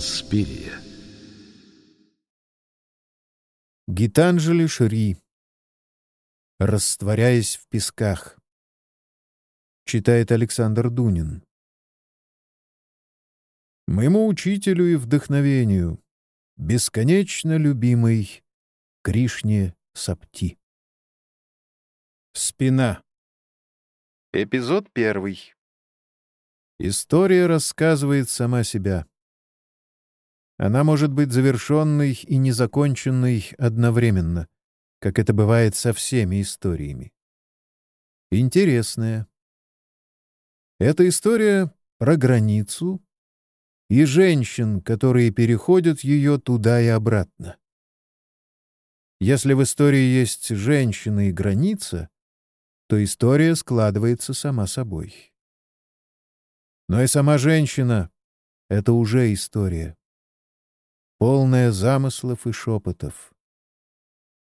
Инспирия. Гитанджели Шри. Растворяясь в песках. Читает Александр Дунин. Моему учителю и вдохновению, бесконечно любимый Кришне Сапти. Спина. Эпизод первый. История рассказывает сама себя. Она может быть завершенной и незаконченной одновременно, как это бывает со всеми историями. Интересная. Эта история про границу и женщин, которые переходят ее туда и обратно. Если в истории есть женщина и граница, то история складывается сама собой. Но и сама женщина — это уже история, полная замыслов и шепотов.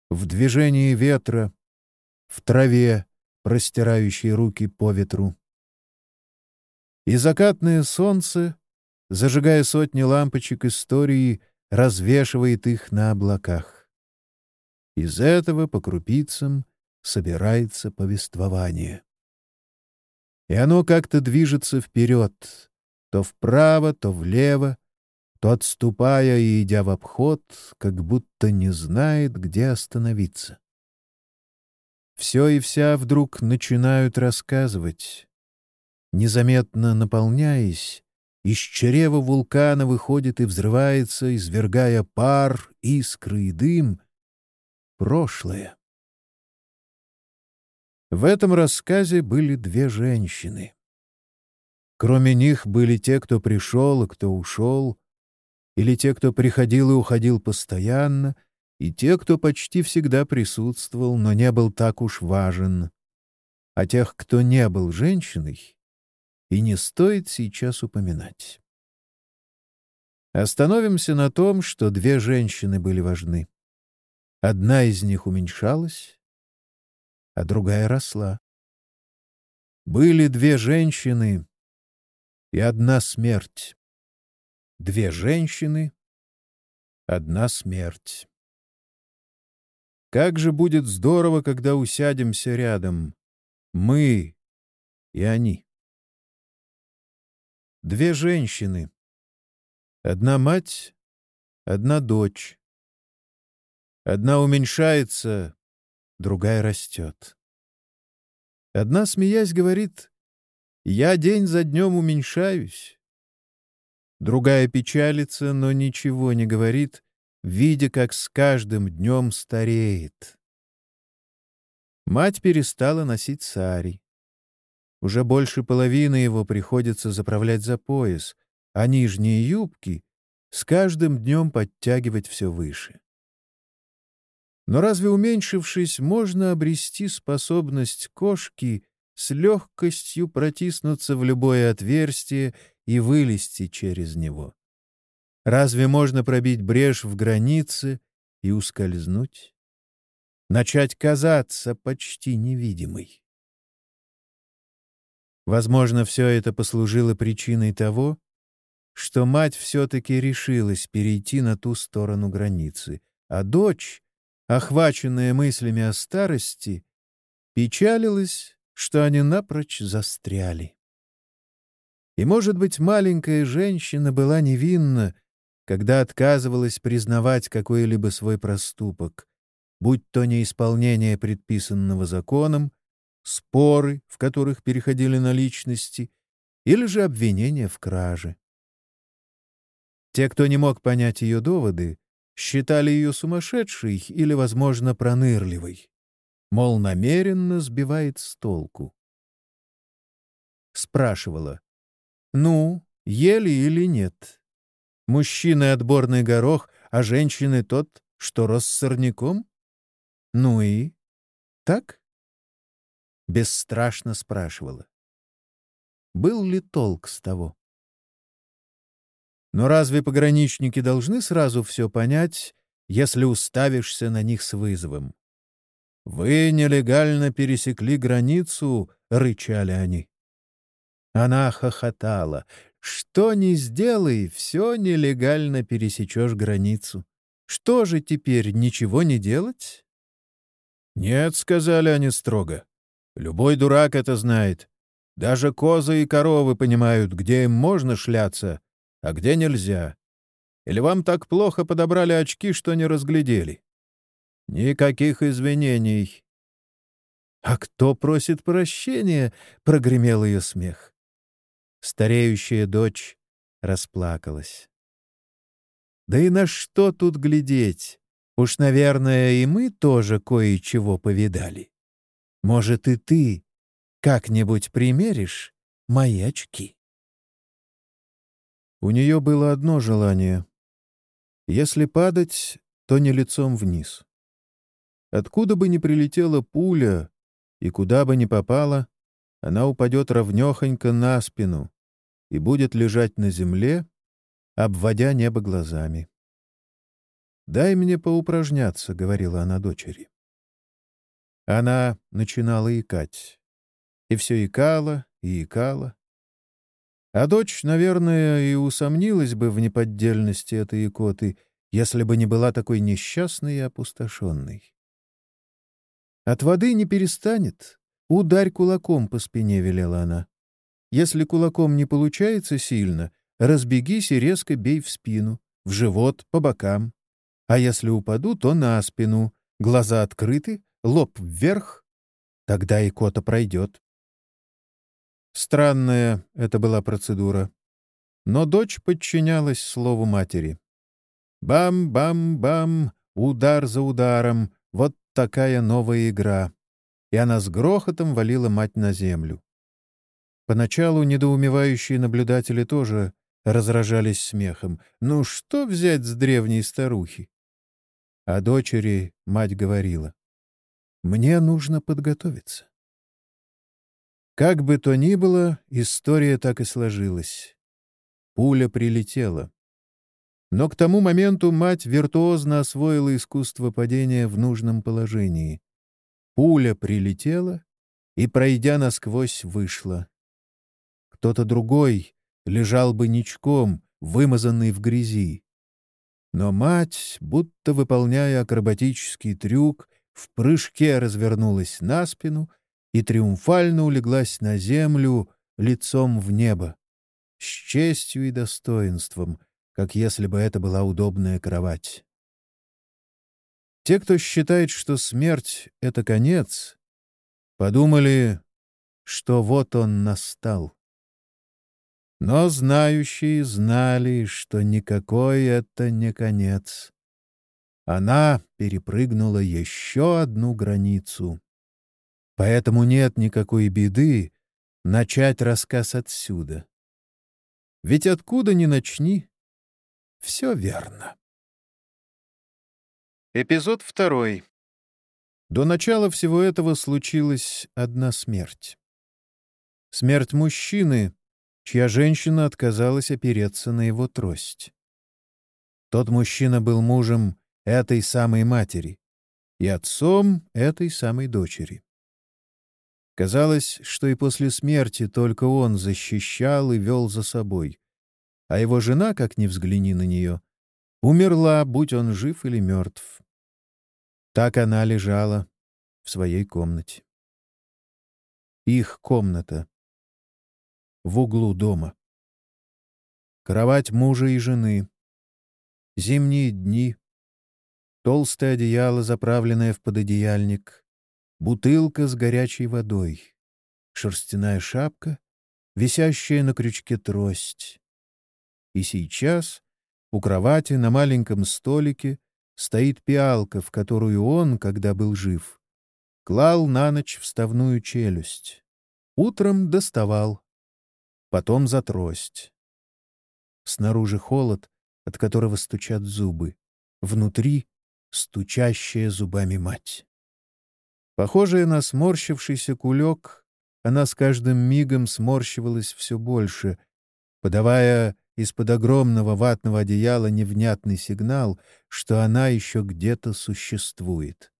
В движении ветра, в траве, простирающей руки по ветру. И закатное солнце, зажигая сотни лампочек истории, развешивает их на облаках. Из этого по крупицам собирается повествование. И оно как-то движется вперед, то вправо, то влево, то отступая и идя в обход, как будто не знает, где остановиться. Все и вся вдруг начинают рассказывать. Незаметно наполняясь, из чрева вулкана выходит и взрывается, извергая пар, искры и дым, прошлое. В этом рассказе были две женщины. Кроме них были те, кто пришел и кто ушел, или те, кто приходил и уходил постоянно, и те, кто почти всегда присутствовал, но не был так уж важен. А тех, кто не был женщиной, и не стоит сейчас упоминать. Остановимся на том, что две женщины были важны. Одна из них уменьшалась, а другая росла. Были две женщины и одна смерть. Две женщины, одна смерть. Как же будет здорово, когда усядемся рядом. Мы и они. Две женщины. Одна мать, одна дочь. Одна уменьшается, другая растет. Одна, смеясь, говорит, «Я день за днем уменьшаюсь». Другая печалится, но ничего не говорит, видя, как с каждым днем стареет. Мать перестала носить сари. Уже больше половины его приходится заправлять за пояс, а нижние юбки с каждым днем подтягивать все выше. Но разве уменьшившись, можно обрести способность кошки с легкостью протиснуться в любое отверстие и вылезти через него? Разве можно пробить брешь в границе и ускользнуть? Начать казаться почти невидимой? Возможно, все это послужило причиной того, что мать все-таки решилась перейти на ту сторону границы, а дочь охваченная мыслями о старости, печалилась, что они напрочь застряли. И, может быть, маленькая женщина была невинна, когда отказывалась признавать какой-либо свой проступок, будь то неисполнение предписанного законом, споры, в которых переходили на личности, или же обвинение в краже. Те, кто не мог понять ее доводы, считали ее сумасшедшей или, возможно, пронырливой. Мол, намеренно сбивает с толку. Спрашивала. «Ну, ели или нет? Мужчины — отборный горох, а женщины — тот, что рос сорняком? Ну и? Так?» Бесстрашно спрашивала. Был ли толк с того? Но разве пограничники должны сразу все понять, если уставишься на них с вызовом? «Вы нелегально пересекли границу», — рычали они. Она хохотала. Что ни сделай, все нелегально пересечешь границу. Что же теперь, ничего не делать? «Нет», — сказали они строго. «Любой дурак это знает. Даже козы и коровы понимают, где им можно шляться, а где нельзя. Или вам так плохо подобрали очки, что не разглядели? Никаких извинений. «А кто просит прощения?» — прогремел ее смех. Стареющая дочь расплакалась. «Да и на что тут глядеть? Уж, наверное, и мы тоже кое-чего повидали. Может, и ты как-нибудь примеришь мои очки?» У нее было одно желание. Если падать, то не лицом вниз. Откуда бы ни прилетела пуля, и куда бы ни попала, она упадет ровнёхонько на спину и будет лежать на земле, обводя небо глазами. «Дай мне поупражняться», — говорила она дочери. Она начинала икать. И все икала и икала. А дочь, наверное, и усомнилась бы в неподдельности этой икоты, если бы не была такой несчастной и опустошенной. От воды не перестанет. Ударь кулаком по спине, — велела она. Если кулаком не получается сильно, разбегись и резко бей в спину, в живот, по бокам. А если упаду, то на спину, глаза открыты, лоб вверх. Тогда и кота пройдет. Странная это была процедура. Но дочь подчинялась слову матери. Бам-бам-бам, удар за ударом, вот такая новая игра. И она с грохотом валила мать на землю. Поначалу недоумевающие наблюдатели тоже разражались смехом. Ну что взять с древней старухи? А дочери мать говорила. «Мне нужно подготовиться». Как бы то ни было, история так и сложилась. Пуля прилетела. Но к тому моменту мать виртуозно освоила искусство падения в нужном положении. Пуля прилетела и, пройдя насквозь, вышла. Кто-то другой лежал бы ничком, вымазанный в грязи. Но мать, будто выполняя акробатический трюк, в прыжке развернулась на спину и триумфально улеглась на землю лицом в небо, с честью и достоинством — как если бы это была удобная кровать. Те, кто считает, что смерть — это конец, подумали, что вот он настал. Но знающие знали, что никакой это не конец. Она перепрыгнула еще одну границу. Поэтому нет никакой беды начать рассказ отсюда. Ведь откуда ни начни, все верно. Эпизод второй. До начала всего этого случилась одна смерть. Смерть мужчины, чья женщина отказалась опереться на его трость. Тот мужчина был мужем этой самой матери и отцом этой самой дочери. Казалось, что и после смерти только он защищал и вел за собой, а его жена, как ни взгляни на нее, умерла, будь он жив или мертв. Так она лежала в своей комнате. Их комната. В углу дома. Кровать мужа и жены. Зимние дни. Толстое одеяло, заправленное в пододеяльник. Бутылка с горячей водой. Шерстяная шапка, висящая на крючке трость. И сейчас у кровати на маленьком столике стоит пиалка, в которую он, когда был жив, клал на ночь вставную челюсть. Утром доставал, потом за трость. Снаружи холод, от которого стучат зубы. Внутри — стучащая зубами мать. Похожая на сморщившийся кулек, она с каждым мигом сморщивалась все больше, подавая из-под огромного ватного одеяла невнятный сигнал, что она еще где-то существует.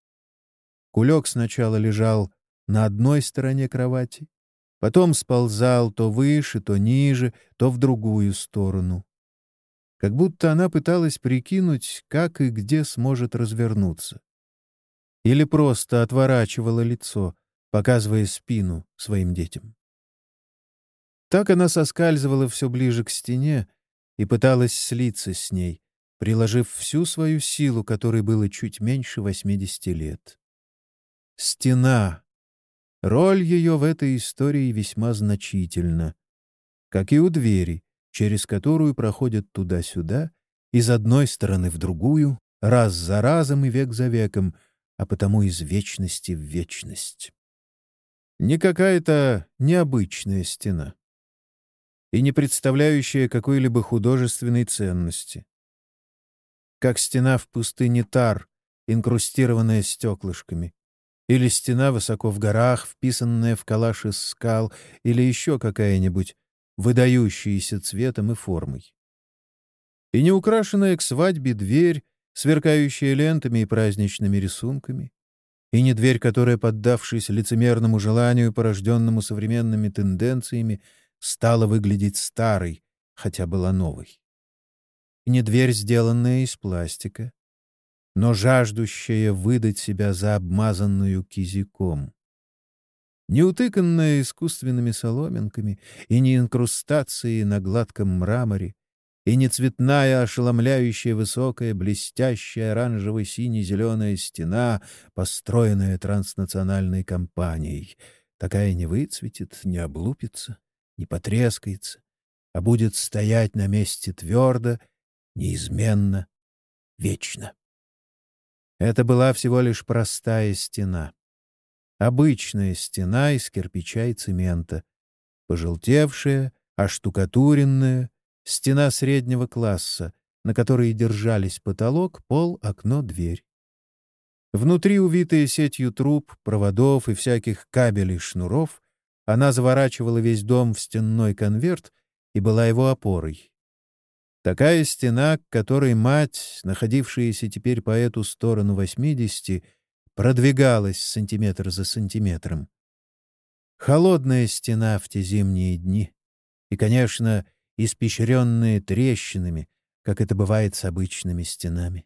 Кулек сначала лежал на одной стороне кровати, потом сползал то выше, то ниже, то в другую сторону. Как будто она пыталась прикинуть, как и где сможет развернуться. Или просто отворачивала лицо, показывая спину своим детям. Так она соскальзывала все ближе к стене и пыталась слиться с ней, приложив всю свою силу, которой было чуть меньше 80 лет. Стена. Роль ее в этой истории весьма значительна. Как и у двери, через которую проходят туда-сюда, из одной стороны в другую, раз за разом и век за веком, а потому из вечности в вечность. Не какая-то необычная стена и не представляющая какой-либо художественной ценности как стена в пустыне Тар, инкрустированная стеклышками, или стена высоко в горах, вписанная в калаш из скал, или еще какая-нибудь, выдающаяся цветом и формой. И не украшенная к свадьбе дверь, сверкающая лентами и праздничными рисунками, и не дверь, которая, поддавшись лицемерному желанию, порожденному современными тенденциями, стала выглядеть старой, хотя была новой не дверь, сделанная из пластика, но жаждущая выдать себя за обмазанную кизиком. Не утыканная искусственными соломинками и не инкрустацией на гладком мраморе, и не цветная, ошеломляющая высокая, блестящая оранжево-сине-зеленая стена, построенная транснациональной компанией. Такая не выцветит, не облупится, не потрескается, а будет стоять на месте твердо неизменно, вечно. Это была всего лишь простая стена. Обычная стена из кирпича и цемента, пожелтевшая, оштукатуренная, стена среднего класса, на которой держались потолок, пол, окно, дверь. Внутри, увитая сетью труб, проводов и всяких кабелей шнуров, она заворачивала весь дом в стенной конверт и была его опорой. Такая стена, к которой мать, находившаяся теперь по эту сторону восьмидесяти, продвигалась сантиметр за сантиметром. Холодная стена в те зимние дни. И, конечно, испещренные трещинами, как это бывает с обычными стенами.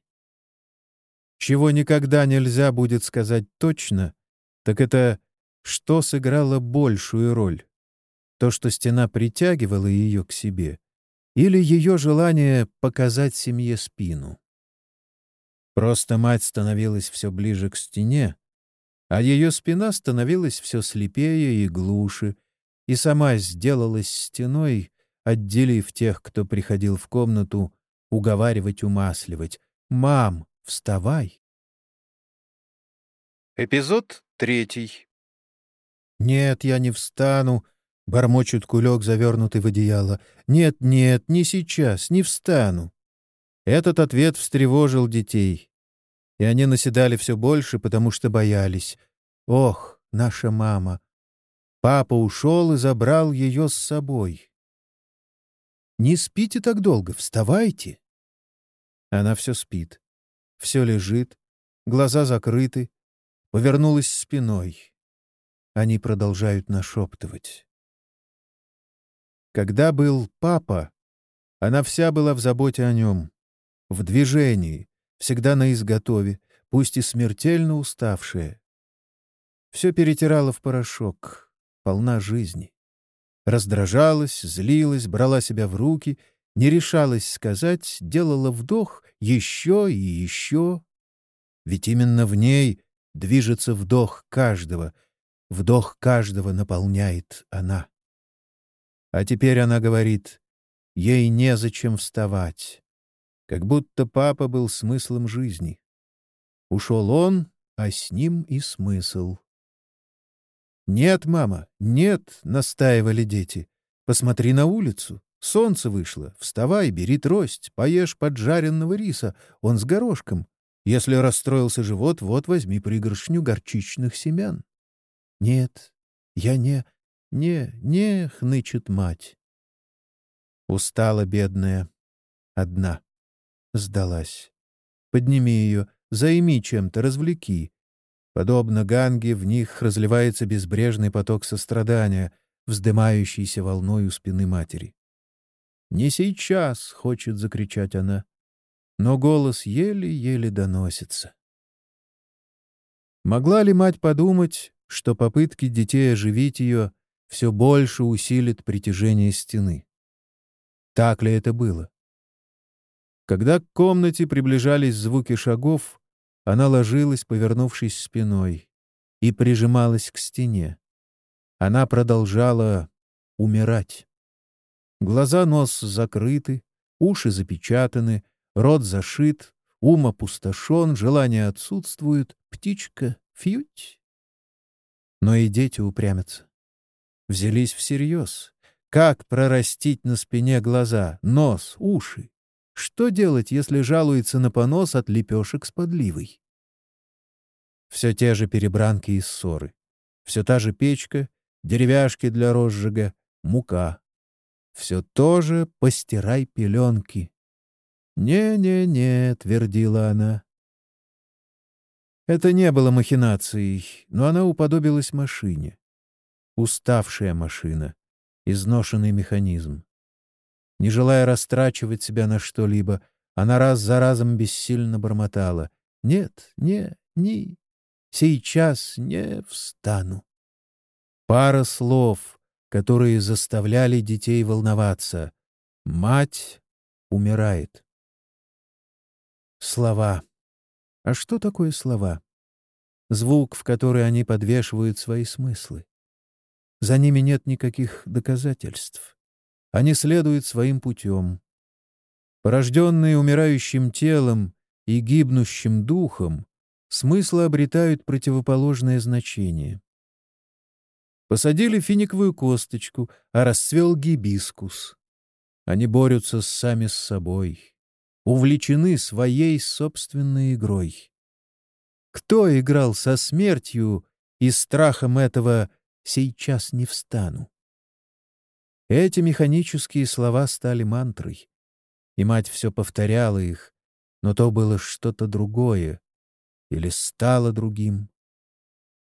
Чего никогда нельзя будет сказать точно, так это что сыграло большую роль. То, что стена притягивала ее к себе — или ее желание показать семье спину. Просто мать становилась все ближе к стене, а ее спина становилась все слепее и глуше, и сама сделалась стеной, отделив тех, кто приходил в комнату, уговаривать, умасливать. «Мам, вставай!» Эпизод третий. «Нет, я не встану», — бормочет кулек, завернутый в одеяло. «Нет, нет, не сейчас, не встану». Этот ответ встревожил детей. И они наседали все больше, потому что боялись. «Ох, наша мама! Папа ушел и забрал ее с собой». «Не спите так долго, вставайте!» Она все спит, все лежит, глаза закрыты, повернулась спиной. Они продолжают нашептывать. Когда был папа, она вся была в заботе о нем, в движении, всегда на изготове, пусть и смертельно уставшая. Все перетирала в порошок, полна жизни. Раздражалась, злилась, брала себя в руки, не решалась сказать, делала вдох еще и еще. Ведь именно в ней движется вдох каждого, вдох каждого наполняет она. А теперь она говорит, ей незачем вставать. Как будто папа был смыслом жизни. Ушел он, а с ним и смысл. «Нет, мама, нет», — настаивали дети. «Посмотри на улицу. Солнце вышло. Вставай, бери трость, поешь поджаренного риса. Он с горошком. Если расстроился живот, вот возьми пригоршню горчичных семян». «Нет, я не...» «Не, не», — хнычет мать. Устала бедная. Одна. Сдалась. Подними ее, займи чем-то, развлеки. Подобно Ганге, в них разливается безбрежный поток сострадания. вздымающейся волной у спины матери. «Не сейчас!» — хочет закричать она, но голос еле-еле доносится. Могла ли мать подумать, что попытки детей оживить ее все больше усилит притяжение стены? Так ли это было? Когда к комнате приближались звуки шагов, она ложилась, повернувшись спиной, и прижималась к стене. Она продолжала умирать. Глаза, нос закрыты, уши запечатаны, рот зашит, ум опустошен, желание отсутствует, птичка — фьють. Но и дети упрямятся. Взялись всерьез. Как прорастить на спине глаза, нос, уши? Что делать, если жалуется на понос от лепешек с подливой? Все те же перебранки и ссоры. Все та же печка, деревяшки для розжига, мука. Все то же постирай пеленки. «Не-не-не», — твердила она. Это не было махинацией, но она уподобилась машине. Уставшая машина, изношенный механизм. Не желая растрачивать себя на что-либо, она раз за разом бессильно бормотала. «Нет, не, ни, сейчас не встану». Пара слов, которые заставляли детей волноваться. Мать умирает. Слова. А что такое слова? Звук, в который они подвешивают свои смыслы. За ними нет никаких доказательств. Они следуют своим путем. Порожденные умирающим телом и гибнущим духом, смыслы обретают противоположное значение. Посадили финиковую косточку, а расцвел гибискус. Они борются сами с собой, увлечены своей собственной игрой. Кто играл со смертью и страхом этого «сейчас не встану»? Эти механические слова стали мантрой, и мать все повторяла их, но то было что-то другое или стало другим.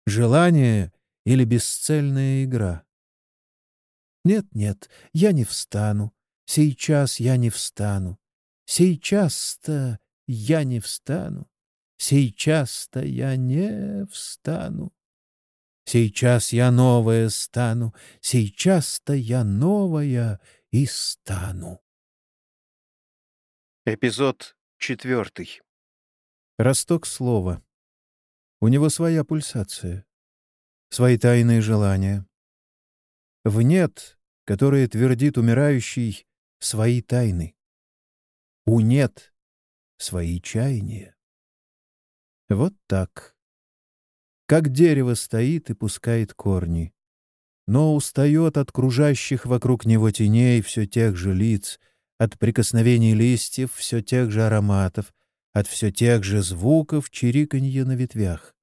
Желание или бесцельная игра? Нет-нет, я не встану, сейчас я не встану, сейчас-то я не встану, сейчас-то я не встану. Сейчас я новая стану, сейчас-то я новая и стану. Эпизод четвертый. Росток слова. У него своя пульсация, свои тайные желания. В «нет», которое твердит умирающий, свои тайны. У «нет» свои чаяния. Вот так как дерево стоит и пускает корни. Но устает от кружащих вокруг него теней все тех же лиц, от прикосновений листьев все тех же ароматов, от все тех же звуков чириканья на ветвях.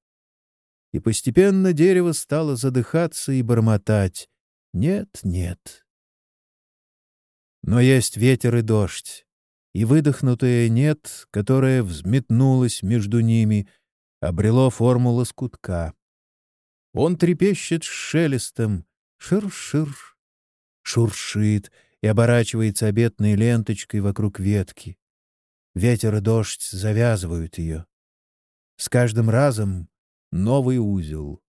И постепенно дерево стало задыхаться и бормотать «нет, нет». Но есть ветер и дождь, и выдохнутое «нет», которое взметнулось между ними — обрело форму лоскутка. Он трепещет шелестом, шир-шир, шуршит и оборачивается обетной ленточкой вокруг ветки. Ветер и дождь завязывают ее. С каждым разом новый узел.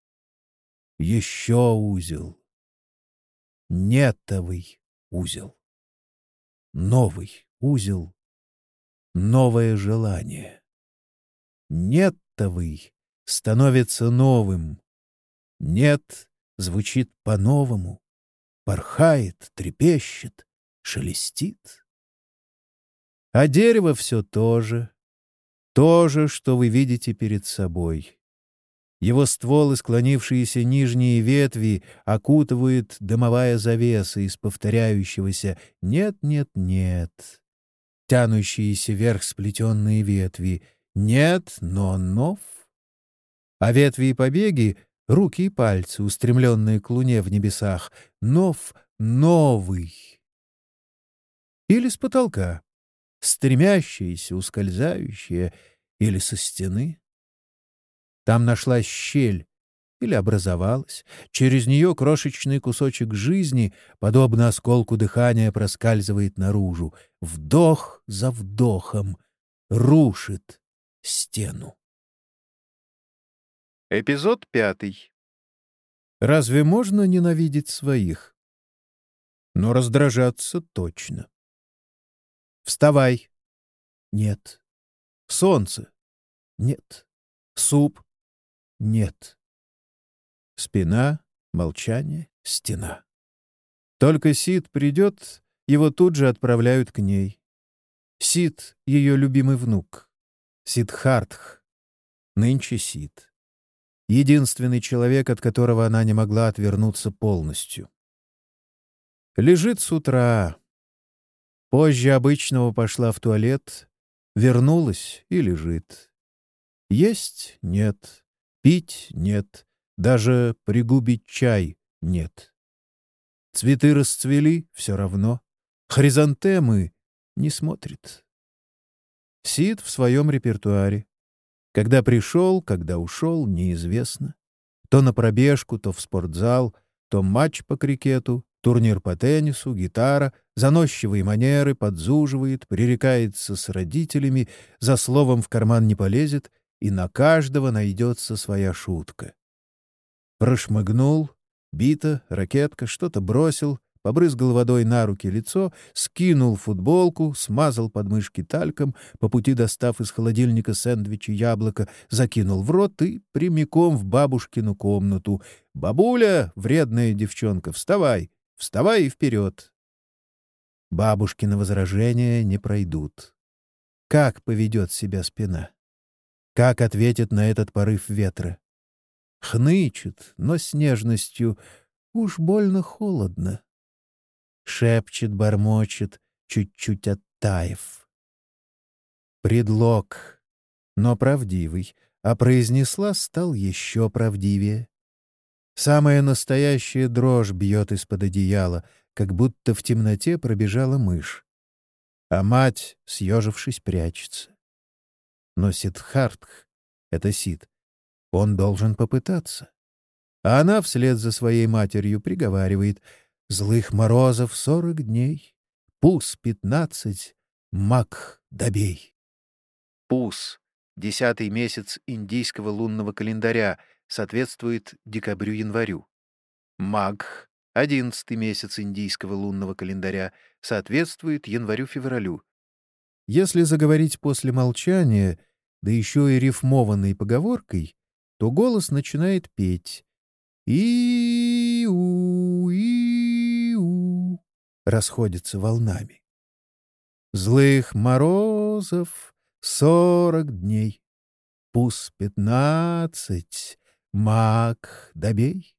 Еще узел. Нетовый узел. Новый узел. Новое желание. Нет стартовый становится новым. Нет звучит по-новому, порхает, трепещет, шелестит. А дерево все то же, то же, что вы видите перед собой. Его ствол и склонившиеся нижние ветви окутывают дымовая завеса из повторяющегося «нет, нет, нет». Тянущиеся вверх сплетенные ветви — нет, но нов. А ветви и побеги, руки и пальцы, устремленные к луне в небесах, нов новый. Или с потолка, стремящиеся, ускользающие, или со стены. Там нашлась щель, или образовалась. Через нее крошечный кусочек жизни, подобно осколку дыхания, проскальзывает наружу. Вдох за вдохом рушит стену. Эпизод пятый. Разве можно ненавидеть своих? Но раздражаться точно. Вставай. Нет. Солнце. Нет. Суп. Нет. Спина, молчание, стена. Только Сид придет, его тут же отправляют к ней. Сид — ее любимый внук. Сидхартх. Нынче Сид. Единственный человек, от которого она не могла отвернуться полностью. Лежит с утра. Позже обычного пошла в туалет, вернулась и лежит. Есть — нет. Пить — нет. Даже пригубить чай нет. Цветы расцвели — все равно. Хризантемы не смотрит. Сид в своем репертуаре. Когда пришел, когда ушел, неизвестно. То на пробежку, то в спортзал, то матч по крикету, турнир по теннису, гитара, заносчивые манеры, подзуживает, пререкается с родителями, за словом в карман не полезет, и на каждого найдется своя шутка. Прошмыгнул, бита, ракетка, что-то бросил, побрызгал водой на руки лицо, скинул футболку, смазал подмышки тальком, по пути достав из холодильника сэндвич и яблоко, закинул в рот и прямиком в бабушкину комнату. «Бабуля, вредная девчонка, вставай! Вставай и вперед!» Бабушкины возражения не пройдут. Как поведет себя спина? Как ответит на этот порыв ветра? Хнычет, но с нежностью уж больно холодно. Шепчет, бормочет, чуть-чуть оттаив. Предлог, но правдивый, а произнесла стал еще правдивее. Самая настоящая дрожь бьет из-под одеяла, как будто в темноте пробежала мышь. А мать, съежившись, прячется. Но Сидхартх — это Сид, он должен попытаться. А она вслед за своей матерью приговаривает «Злых морозов сорок дней, пус пятнадцать, мак добей». Пус — десятый месяц индийского лунного календаря, соответствует декабрю-январю. Маг — одиннадцатый месяц индийского лунного календаря, соответствует январю-февралю. Если заговорить после молчания, да еще и рифмованной поговоркой, то голос начинает петь. И-у, и-у, расходится волнами. Злых морозов сорок дней, пус пятнадцать, мак добей.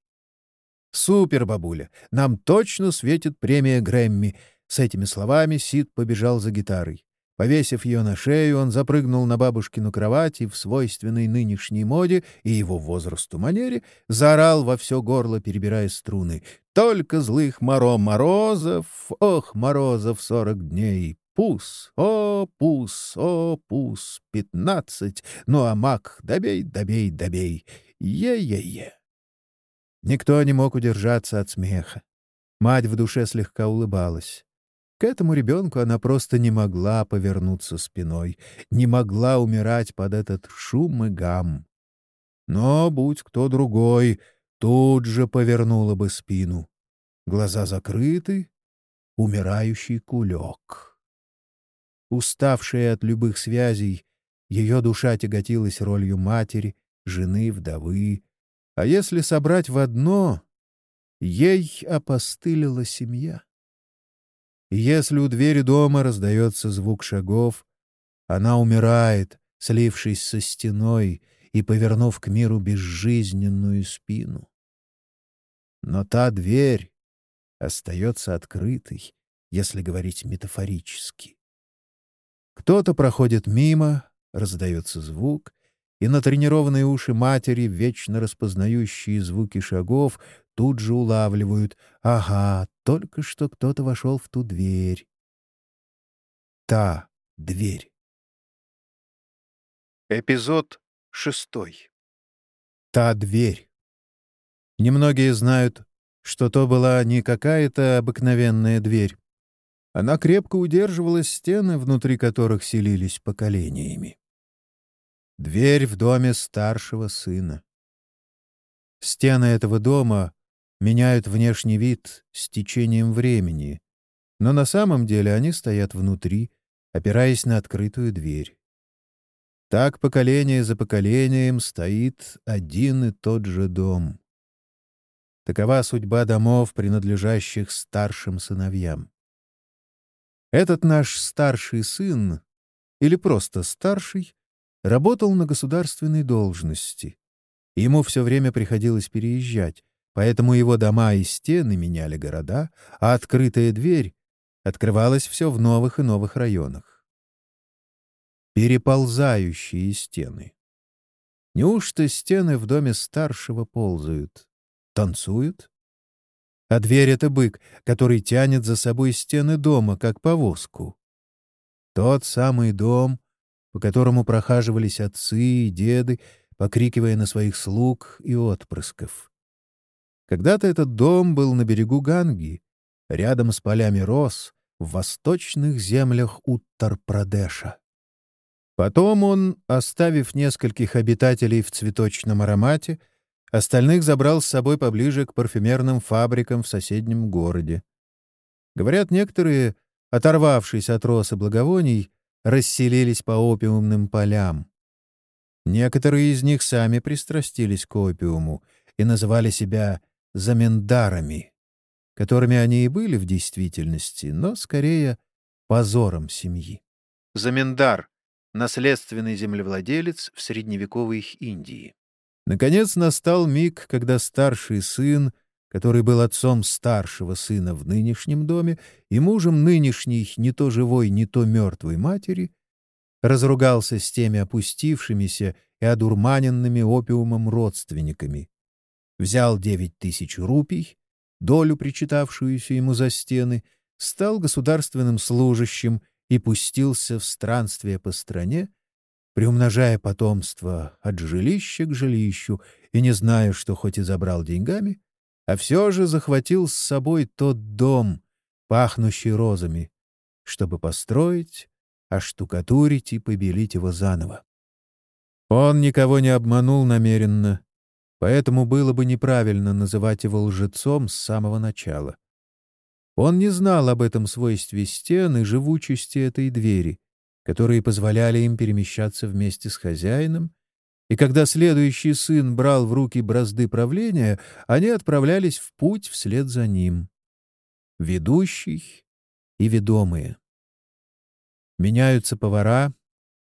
Супер, бабуля, нам точно светит премия Грэмми. С этими словами Сид побежал за гитарой. Повесив ее на шею, он запрыгнул на бабушкину кровать и в свойственной нынешней моде и его возрасту манере заорал во все горло, перебирая струны. «Только злых моро морозов! Ох, морозов сорок дней! Пус, о, пус, о, пус, пятнадцать! Ну а мак, добей, добей, добей! Е-е-е!» Никто не мог удержаться от смеха. Мать в душе слегка улыбалась. К этому ребенку она просто не могла повернуться спиной, не могла умирать под этот шум и гам. Но, будь кто другой, тут же повернула бы спину. Глаза закрыты, умирающий кулек. Уставшая от любых связей, ее душа тяготилась ролью матери, жены, вдовы. А если собрать в одно, ей опостылила семья. Если у двери дома раздается звук шагов, она умирает, слившись со стеной и повернув к миру безжизненную спину. Но та дверь остается открытой, если говорить метафорически. Кто-то проходит мимо, раздается звук, и натренированные уши матери, вечно распознающие звуки шагов, тут же улавливают «Ага, только что кто-то вошел в ту дверь». Та дверь. Эпизод шестой. Та дверь. Немногие знают, что то была не какая-то обыкновенная дверь. Она крепко удерживала стены, внутри которых селились поколениями. Дверь в доме старшего сына. Стены этого дома меняют внешний вид с течением времени, но на самом деле они стоят внутри, опираясь на открытую дверь. Так поколение за поколением стоит один и тот же дом. Такова судьба домов, принадлежащих старшим сыновьям. Этот наш старший сын, или просто старший, работал на государственной должности. Ему все время приходилось переезжать, поэтому его дома и стены меняли города, а открытая дверь открывалась все в новых и новых районах. Переползающие стены. Неужто стены в доме старшего ползают? Танцуют? А дверь — это бык, который тянет за собой стены дома, как повозку. Тот самый дом, по которому прохаживались отцы и деды, покрикивая на своих слуг и отпрысков. Когда-то этот дом был на берегу Ганги, рядом с полями роз, в восточных землях Уттар-Прадеша. Потом он, оставив нескольких обитателей в цветочном аромате, остальных забрал с собой поближе к парфюмерным фабрикам в соседнем городе. Говорят, некоторые, оторвавшись от роз и благовоний, расселились по опиумным полям. Некоторые из них сами пристрастились к опиуму и называли себя замендарами, которыми они и были в действительности, но скорее позором семьи. Замендар — наследственный землевладелец в средневековой Индии. Наконец настал миг, когда старший сын который был отцом старшего сына в нынешнем доме и мужем нынешней не то живой, не то мертвой матери, разругался с теми опустившимися и одурманенными опиумом родственниками, взял девять тысяч рупий, долю, причитавшуюся ему за стены, стал государственным служащим и пустился в странствие по стране, приумножая потомство от жилища к жилищу и не зная, что хоть и забрал деньгами, а все же захватил с собой тот дом, пахнущий розами, чтобы построить, оштукатурить и побелить его заново. Он никого не обманул намеренно, поэтому было бы неправильно называть его лжецом с самого начала. Он не знал об этом свойстве стен и живучести этой двери, которые позволяли им перемещаться вместе с хозяином и когда следующий сын брал в руки бразды правления, они отправлялись в путь вслед за ним. Ведущий и ведомые. Меняются повара,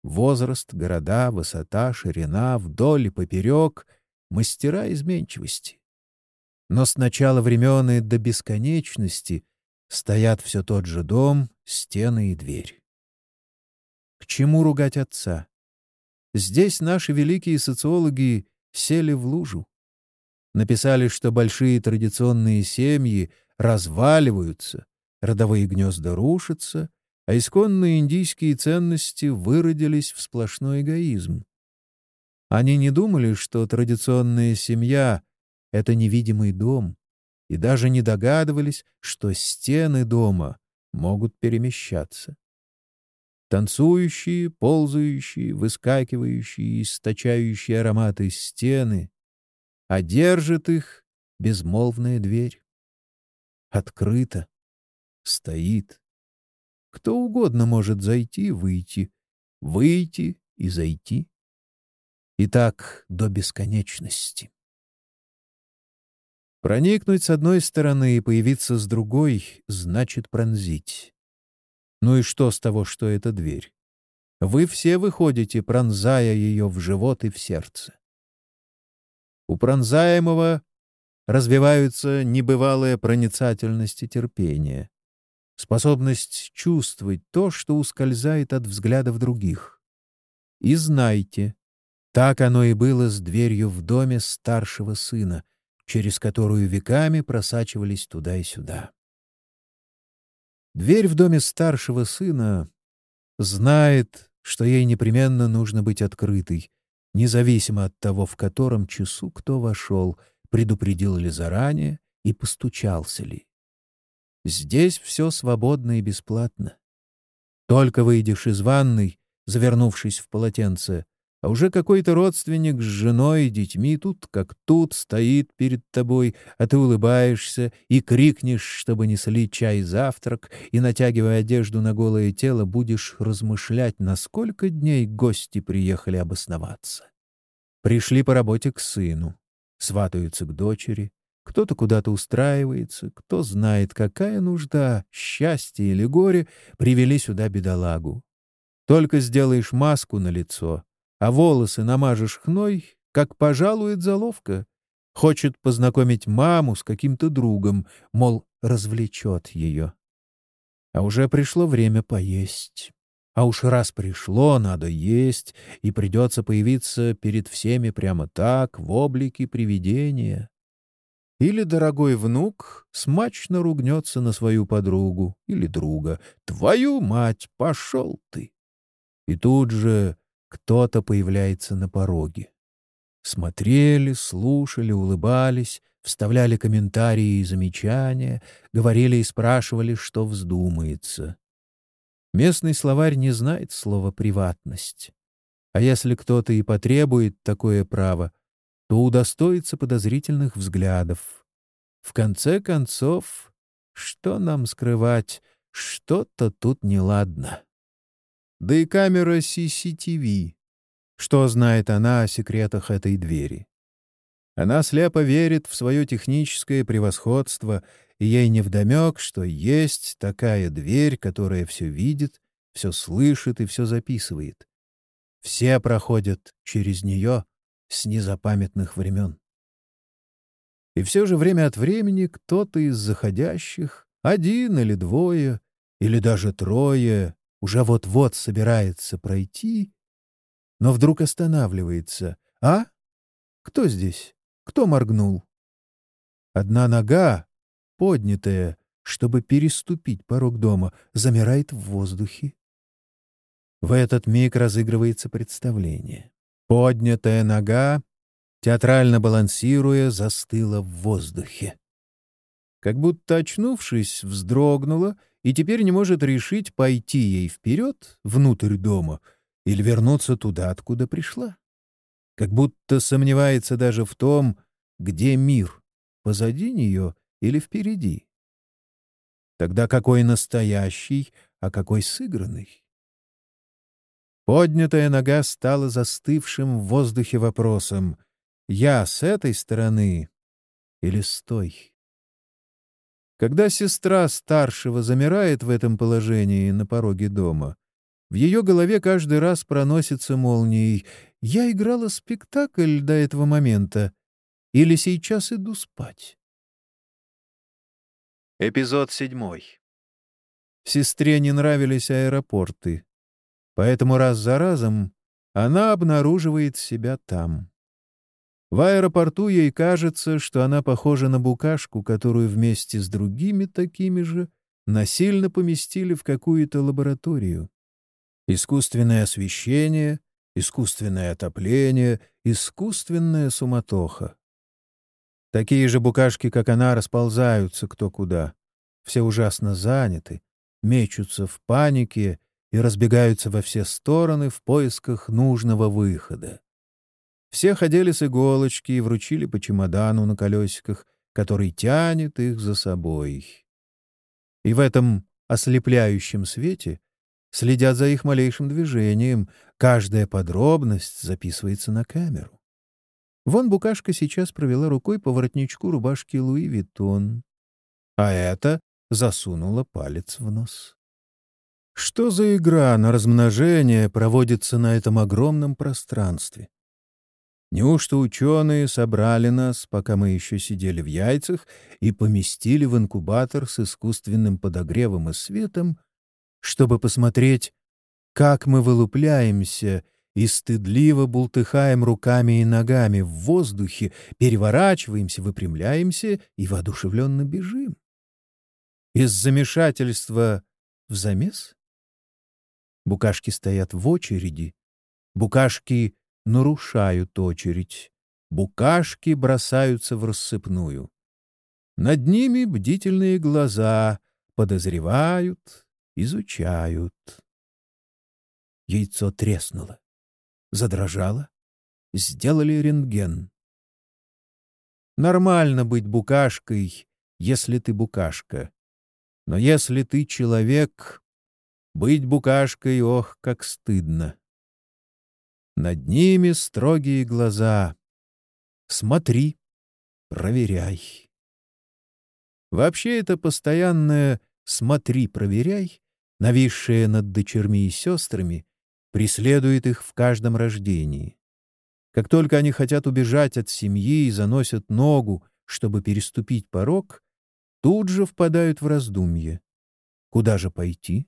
возраст, города, высота, ширина, вдоль и поперек, мастера изменчивости. Но с начала времен и до бесконечности стоят все тот же дом, стены и дверь. К чему ругать отца? Здесь наши великие социологи сели в лужу. Написали, что большие традиционные семьи разваливаются, родовые гнезда рушатся, а исконные индийские ценности выродились в сплошной эгоизм. Они не думали, что традиционная семья — это невидимый дом, и даже не догадывались, что стены дома могут перемещаться танцующие, ползающие, выскакивающие, источающие ароматы стены, а держит их безмолвная дверь. Открыто, стоит. Кто угодно может зайти, выйти, выйти и зайти. И так до бесконечности. Проникнуть с одной стороны и появиться с другой значит пронзить. Ну и что с того, что это дверь? Вы все выходите, пронзая ее в живот и в сердце. У пронзаемого развиваются небывалая проницательность и терпение, способность чувствовать то, что ускользает от взглядов других. И знайте, так оно и было с дверью в доме старшего сына, через которую веками просачивались туда и сюда. Дверь в доме старшего сына знает, что ей непременно нужно быть открытой, независимо от того, в котором часу кто вошел, предупредил ли заранее и постучался ли. Здесь все свободно и бесплатно. Только выйдешь из ванной, завернувшись в полотенце, а уже какой-то родственник с женой и детьми тут как тут стоит перед тобой, а ты улыбаешься и крикнешь, чтобы несли чай и завтрак, и, натягивая одежду на голое тело, будешь размышлять, на сколько дней гости приехали обосноваться. Пришли по работе к сыну, сватаются к дочери, кто-то куда-то устраивается, кто знает, какая нужда, счастье или горе привели сюда бедолагу. Только сделаешь маску на лицо, а волосы намажешь хной, как пожалует заловка. Хочет познакомить маму с каким-то другом, мол, развлечет ее. А уже пришло время поесть. А уж раз пришло, надо есть, и придется появиться перед всеми прямо так, в облике привидения. Или дорогой внук смачно ругнется на свою подругу или друга. «Твою мать, пошел ты!» И тут же кто-то появляется на пороге. Смотрели, слушали, улыбались, вставляли комментарии и замечания, говорили и спрашивали, что вздумается. Местный словарь не знает слова «приватность». А если кто-то и потребует такое право, то удостоится подозрительных взглядов. В конце концов, что нам скрывать, что-то тут неладно. Да и камера CCTV. Что знает она о секретах этой двери? Она слепо верит в свое техническое превосходство, и ей невдомек, что есть такая дверь, которая все видит, все слышит и все записывает. Все проходят через нее с незапамятных времен. И все же время от времени кто-то из заходящих, один или двое, или даже трое, уже вот-вот собирается пройти, но вдруг останавливается. «А? Кто здесь? Кто моргнул?» Одна нога, поднятая, чтобы переступить порог дома, замирает в воздухе. В этот миг разыгрывается представление. Поднятая нога, театрально балансируя, застыла в воздухе. Как будто очнувшись, вздрогнула и теперь не может решить, пойти ей вперед, внутрь дома, или вернуться туда, откуда пришла. Как будто сомневается даже в том, где мир, позади нее или впереди. Тогда какой настоящий, а какой сыгранный? Поднятая нога стала застывшим в воздухе вопросом «Я с этой стороны или с той?» Когда сестра старшего замирает в этом положении на пороге дома, в ее голове каждый раз проносится молнией «Я играла спектакль до этого момента, или сейчас иду спать?» Эпизод седьмой. Сестре не нравились аэропорты, поэтому раз за разом она обнаруживает себя там. В аэропорту ей кажется, что она похожа на букашку, которую вместе с другими такими же насильно поместили в какую-то лабораторию. Искусственное освещение, искусственное отопление, искусственная суматоха. Такие же букашки, как она, расползаются кто куда. Все ужасно заняты, мечутся в панике и разбегаются во все стороны в поисках нужного выхода. Всех одели с иголочки и вручили по чемодану на колесиках, который тянет их за собой. И в этом ослепляющем свете следят за их малейшим движением, каждая подробность записывается на камеру. Вон букашка сейчас провела рукой по воротничку рубашки Луи Виттон, а это засунула палец в нос. Что за игра на размножение проводится на этом огромном пространстве? Неужто ученые собрали нас, пока мы еще сидели в яйцах, и поместили в инкубатор с искусственным подогревом и светом, чтобы посмотреть, как мы вылупляемся и стыдливо бултыхаем руками и ногами в воздухе, переворачиваемся, выпрямляемся и воодушевленно бежим? Из замешательства в замес? Букашки стоят в очереди, букашки нарушают очередь. букашки бросаются в рассыпную. Над ними бдительные глаза подозревают, изучают. Яйцо треснуло, задрожало, сделали рентген. Нормально быть букашкой, если ты букашка. Но если ты человек, быть букашкой, ох, как стыдно. Над ними строгие глаза. Смотри, проверяй. Вообще это постоянное «смотри, проверяй», нависшее над дочерьми и сестрами, преследует их в каждом рождении. Как только они хотят убежать от семьи и заносят ногу, чтобы переступить порог, тут же впадают в раздумье. Куда же пойти?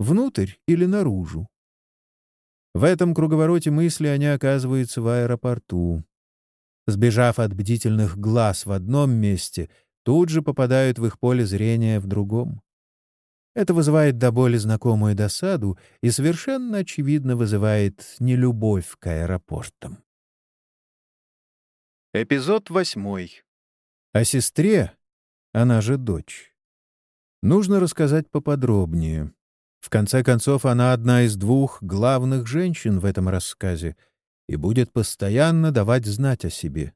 Внутрь или наружу? В этом круговороте мысли они оказываются в аэропорту. Сбежав от бдительных глаз в одном месте, тут же попадают в их поле зрения в другом. Это вызывает до боли знакомую досаду и совершенно очевидно вызывает нелюбовь к аэропортам. Эпизод восьмой. О сестре, она же дочь, нужно рассказать поподробнее. В конце концов, она одна из двух главных женщин в этом рассказе и будет постоянно давать знать о себе.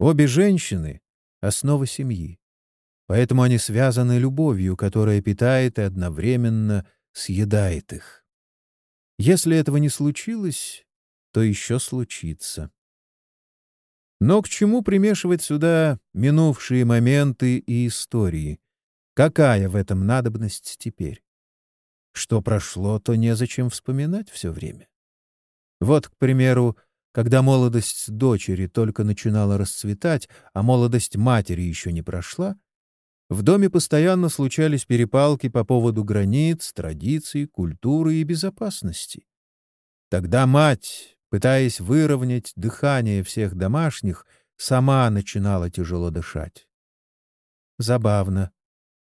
Обе женщины — основа семьи, поэтому они связаны любовью, которая питает и одновременно съедает их. Если этого не случилось, то еще случится. Но к чему примешивать сюда минувшие моменты и истории? Какая в этом надобность теперь? Что прошло, то незачем вспоминать все время. Вот, к примеру, когда молодость дочери только начинала расцветать, а молодость матери еще не прошла, в доме постоянно случались перепалки по поводу границ, традиций, культуры и безопасности. Тогда мать, пытаясь выровнять дыхание всех домашних, сама начинала тяжело дышать. Забавно,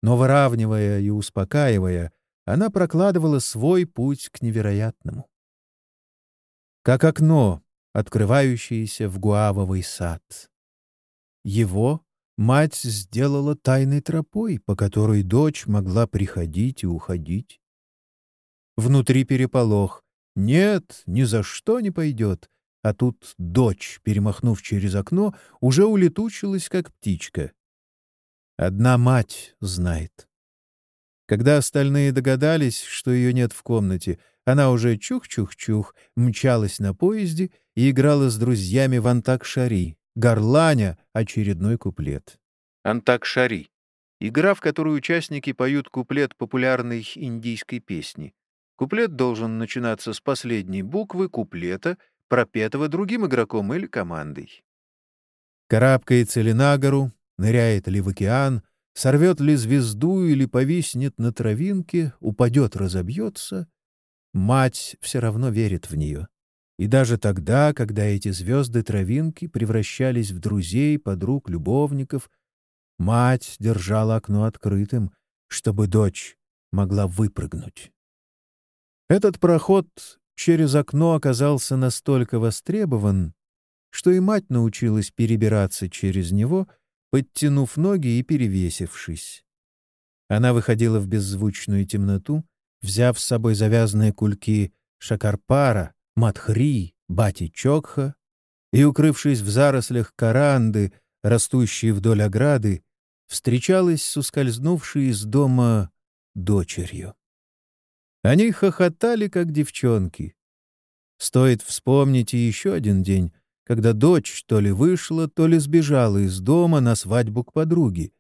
но выравнивая и успокаивая, она прокладывала свой путь к невероятному. Как окно, открывающееся в гуавовый сад. Его мать сделала тайной тропой, по которой дочь могла приходить и уходить. Внутри переполох, нет, ни за что не пойдет. А тут дочь, перемахнув через окно, уже улетучилась, как птичка. Одна мать знает. Когда остальные догадались, что ее нет в комнате, она уже чух-чух-чух мчалась на поезде и играла с друзьями в антак-шари, горланя очередной куплет. Антак-шари — игра, в которой участники поют куплет популярной индийской песни. Куплет должен начинаться с последней буквы куплета, пропетого другим игроком или командой. Карабкается ли на гору, ныряет ли в океан, сорвет ли звезду или повиснет на травинке, упадет, разобьется, мать все равно верит в нее. И даже тогда, когда эти звезды-травинки превращались в друзей, подруг, любовников, мать держала окно открытым, чтобы дочь могла выпрыгнуть. Этот проход через окно оказался настолько востребован, что и мать научилась перебираться через него, подтянув ноги и перевесившись. Она выходила в беззвучную темноту, взяв с собой завязанные кульки шакарпара, матхри, бати чокха, и, укрывшись в зарослях каранды, растущие вдоль ограды, встречалась с ускользнувшей из дома дочерью. Они хохотали, как девчонки. Стоит вспомнить и еще один день, когда дочь то ли вышла, то ли сбежала из дома на свадьбу к подруге,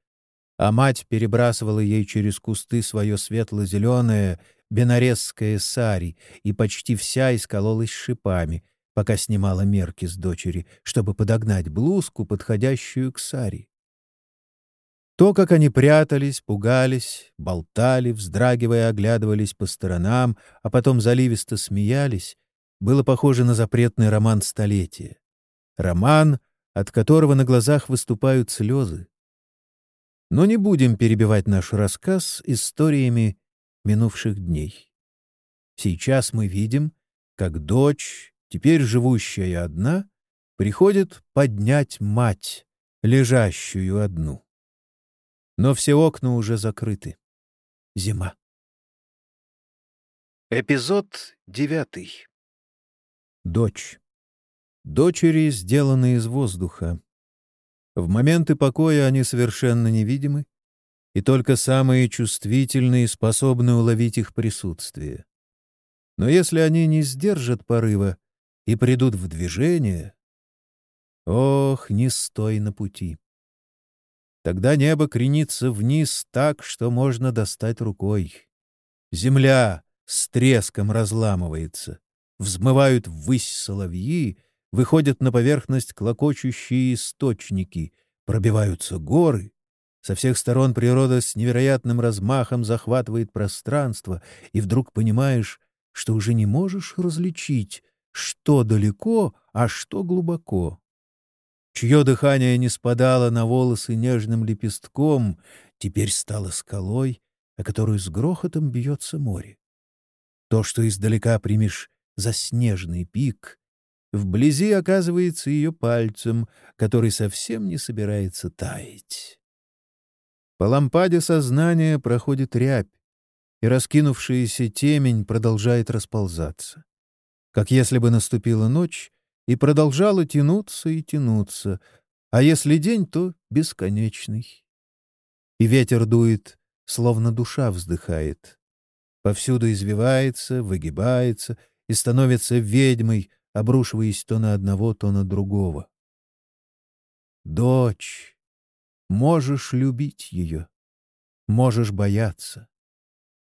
а мать перебрасывала ей через кусты свое светло-зеленое бенаресское сари и почти вся искололась шипами, пока снимала мерки с дочери, чтобы подогнать блузку, подходящую к сари. То, как они прятались, пугались, болтали, вздрагивая, оглядывались по сторонам, а потом заливисто смеялись, было похоже на запретный роман столетия. Роман, от которого на глазах выступают слезы. Но не будем перебивать наш рассказ историями минувших дней. Сейчас мы видим, как дочь, теперь живущая одна, приходит поднять мать, лежащую одну. Но все окна уже закрыты. Зима. Эпизод девятый. Дочь. Дочери сделаны из воздуха. В моменты покоя они совершенно невидимы, и только самые чувствительные способны уловить их присутствие. Но если они не сдержат порыва и придут в движение, ох, не стой на пути. Тогда небо кренится вниз так, что можно достать рукой. Земля с треском разламывается. Взмывают ввысь соловьи, выходят на поверхность клокочущие источники, пробиваются горы. Со всех сторон природа с невероятным размахом захватывает пространство, и вдруг понимаешь, что уже не можешь различить, что далеко, а что глубоко чье дыхание не спадало на волосы нежным лепестком, теперь стало скалой, о которую с грохотом бьется море. То, что издалека примешь за снежный пик, вблизи оказывается ее пальцем, который совсем не собирается таять. По лампаде сознания проходит рябь, и раскинувшаяся темень продолжает расползаться. Как если бы наступила ночь, и продолжала тянуться и тянуться, а если день, то бесконечный. И ветер дует, словно душа вздыхает. Повсюду извивается, выгибается и становится ведьмой, обрушиваясь то на одного, то на другого. Дочь, можешь любить ее, можешь бояться.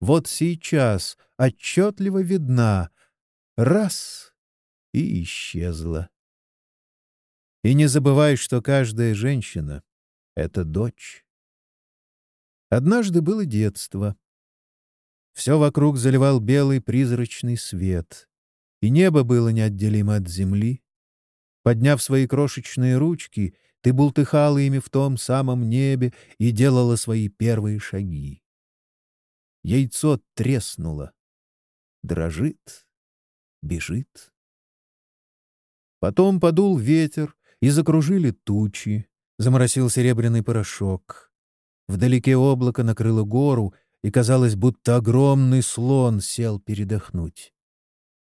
Вот сейчас отчетливо видна — раз и исчезла. И не забывай, что каждая женщина — это дочь. Однажды было детство. Все вокруг заливал белый призрачный свет, и небо было неотделимо от земли. Подняв свои крошечные ручки, ты бултыхала ими в том самом небе и делала свои первые шаги. Яйцо треснуло, дрожит, бежит. Потом подул ветер, и закружили тучи, заморосил серебряный порошок. Вдалеке облако накрыло гору, и казалось, будто огромный слон сел передохнуть.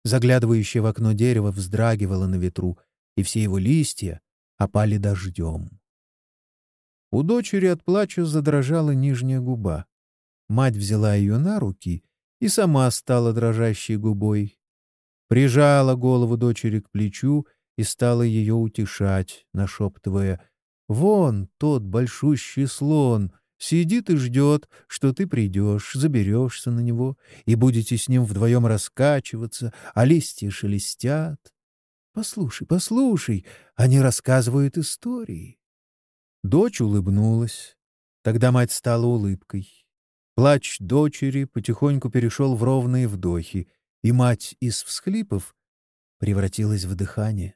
Заглядывающее в окно дерево вздрагивало на ветру, и все его листья опали дождем. У дочери от плача задрожала нижняя губа. Мать взяла ее на руки и сама стала дрожащей губой. Прижала голову дочери к плечу и стала ее утешать, нашептывая «Вон тот большущий слон, сидит и ждет, что ты придешь, заберешься на него, и будете с ним вдвоем раскачиваться, а листья шелестят. Послушай, послушай, они рассказывают истории». Дочь улыбнулась. Тогда мать стала улыбкой. Плач дочери потихоньку перешел в ровные вдохи, и мать из всхлипов превратилась в дыхание.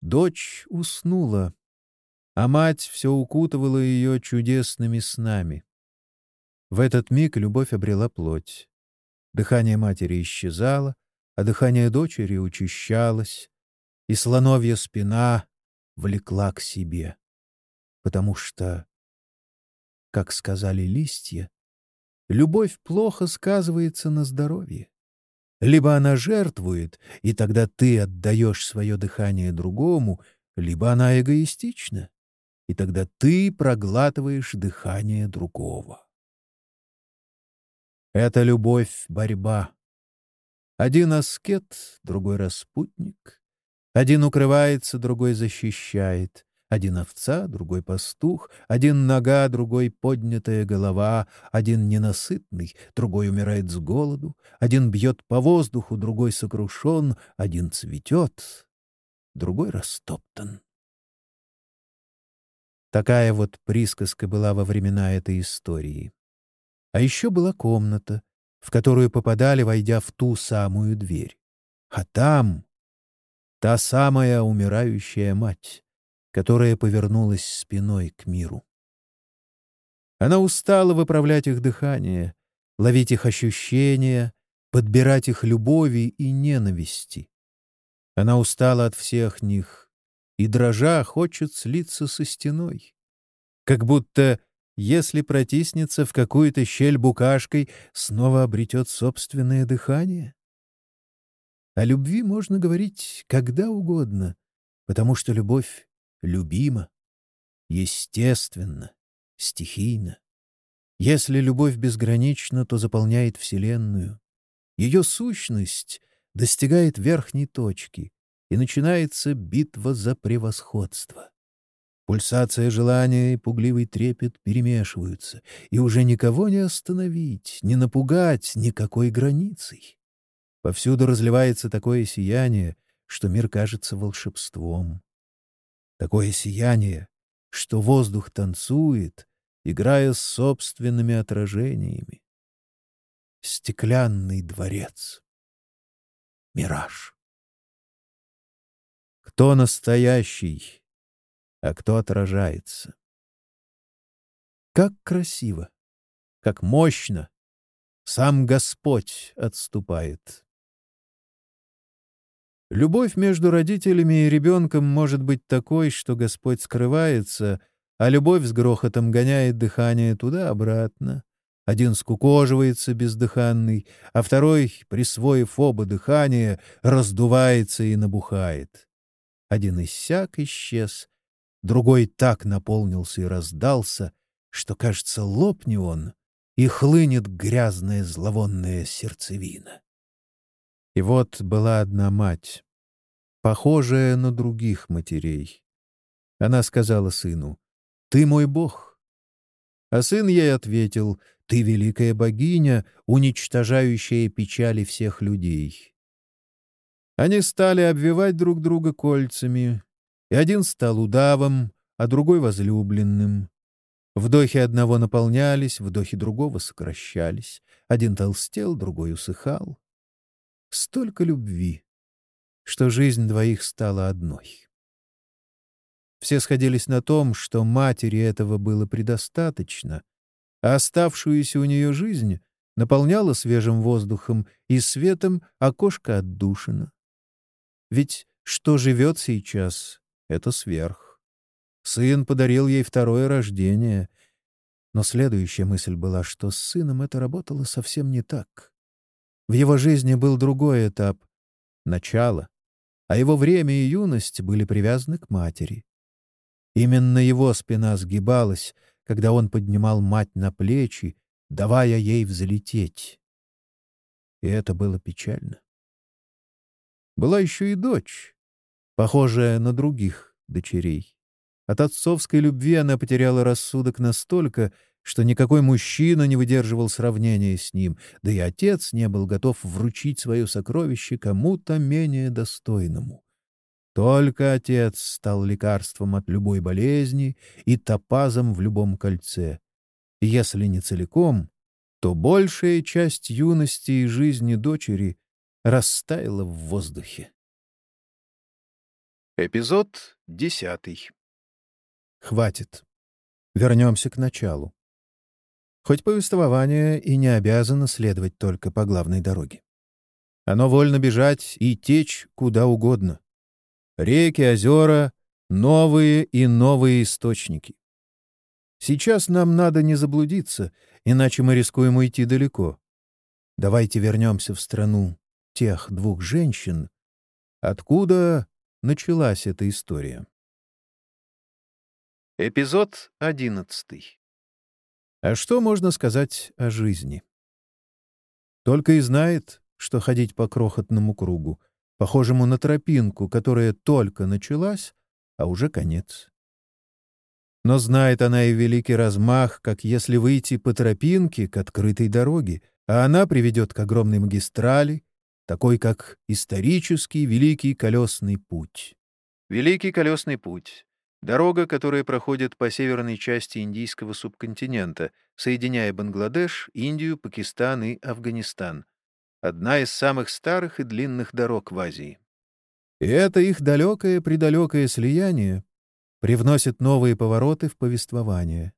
Дочь уснула, а мать все укутывала ее чудесными снами. В этот миг любовь обрела плоть. Дыхание матери исчезало, а дыхание дочери учащалось, и слоновья спина влекла к себе. Потому что, как сказали листья, любовь плохо сказывается на здоровье. Либо она жертвует, и тогда ты отдаешь свое дыхание другому, либо она эгоистична, и тогда ты проглатываешь дыхание другого. Это любовь — борьба. Один аскет, другой распутник. Один укрывается, другой защищает. Один овца, другой пастух, один нога, другой поднятая голова, один ненасытный, другой умирает с голоду, один бьет по воздуху, другой сокрушен, один цветет, другой растоптан. Такая вот присказка была во времена этой истории. А еще была комната, в которую попадали, войдя в ту самую дверь. А там та самая умирающая мать которая повернулась спиной к миру. Она устала выправлять их дыхание, ловить их ощущения, подбирать их любови и ненависти. Она устала от всех них и, дрожа, хочет слиться со стеной. Как будто, если протиснется в какую-то щель букашкой, снова обретет собственное дыхание. О любви можно говорить когда угодно, потому что любовь любима, естественна, стихийна. Если любовь безгранична, то заполняет Вселенную. Ее сущность достигает верхней точки, и начинается битва за превосходство. Пульсация желания и пугливый трепет перемешиваются, и уже никого не остановить, не напугать никакой границей. Повсюду разливается такое сияние, что мир кажется волшебством. Такое сияние, что воздух танцует, играя с собственными отражениями. Стеклянный дворец. Мираж. Кто настоящий, а кто отражается? Как красиво, как мощно сам Господь отступает. Любовь между родителями и ребенком может быть такой, что Господь скрывается, а любовь с грохотом гоняет дыхание туда-обратно. Один скукоживается бездыханный, а второй, присвоив оба дыхания, раздувается и набухает. Один иссяк исчез, другой так наполнился и раздался, что, кажется, лопни он, и хлынет грязная зловонная сердцевина. И вот была одна мать, похожая на других матерей. Она сказала сыну, «Ты мой бог». А сын ей ответил, «Ты великая богиня, уничтожающая печали всех людей». Они стали обвивать друг друга кольцами, и один стал удавом, а другой — возлюбленным. Вдохи одного наполнялись, вдохи другого сокращались. Один толстел, другой усыхал столько любви, что жизнь двоих стала одной. Все сходились на том, что матери этого было предостаточно, а оставшуюся у нее жизнь наполняла свежим воздухом и светом окошко отдушина. Ведь что живет сейчас — это сверх. Сын подарил ей второе рождение, но следующая мысль была, что с сыном это работало совсем не так. В его жизни был другой этап — начало, а его время и юность были привязаны к матери. Именно его спина сгибалась, когда он поднимал мать на плечи, давая ей взлететь. И это было печально. Была еще и дочь, похожая на других дочерей. От отцовской любви она потеряла рассудок настолько, что никакой мужчина не выдерживал сравнения с ним, да и отец не был готов вручить свое сокровище кому-то менее достойному. Только отец стал лекарством от любой болезни и топазом в любом кольце. Если не целиком, то большая часть юности и жизни дочери растаяла в воздухе. Эпизод десятый. Хватит. Вернемся к началу. Хоть повествование и не обязано следовать только по главной дороге. Оно вольно бежать и течь куда угодно. Реки, озера — новые и новые источники. Сейчас нам надо не заблудиться, иначе мы рискуем уйти далеко. Давайте вернемся в страну тех двух женщин, откуда началась эта история. Эпизод одиннадцатый. А что можно сказать о жизни? Только и знает, что ходить по крохотному кругу, похожему на тропинку, которая только началась, а уже конец. Но знает она и великий размах, как если выйти по тропинке к открытой дороге, а она приведет к огромной магистрали, такой как исторический Великий Колесный Путь. Великий Колесный Путь Дорога, которая проходит по северной части индийского субконтинента, соединяя Бангладеш, Индию, Пакистан и Афганистан. Одна из самых старых и длинных дорог в Азии. И это их далекое-предалекое слияние привносит новые повороты в повествование.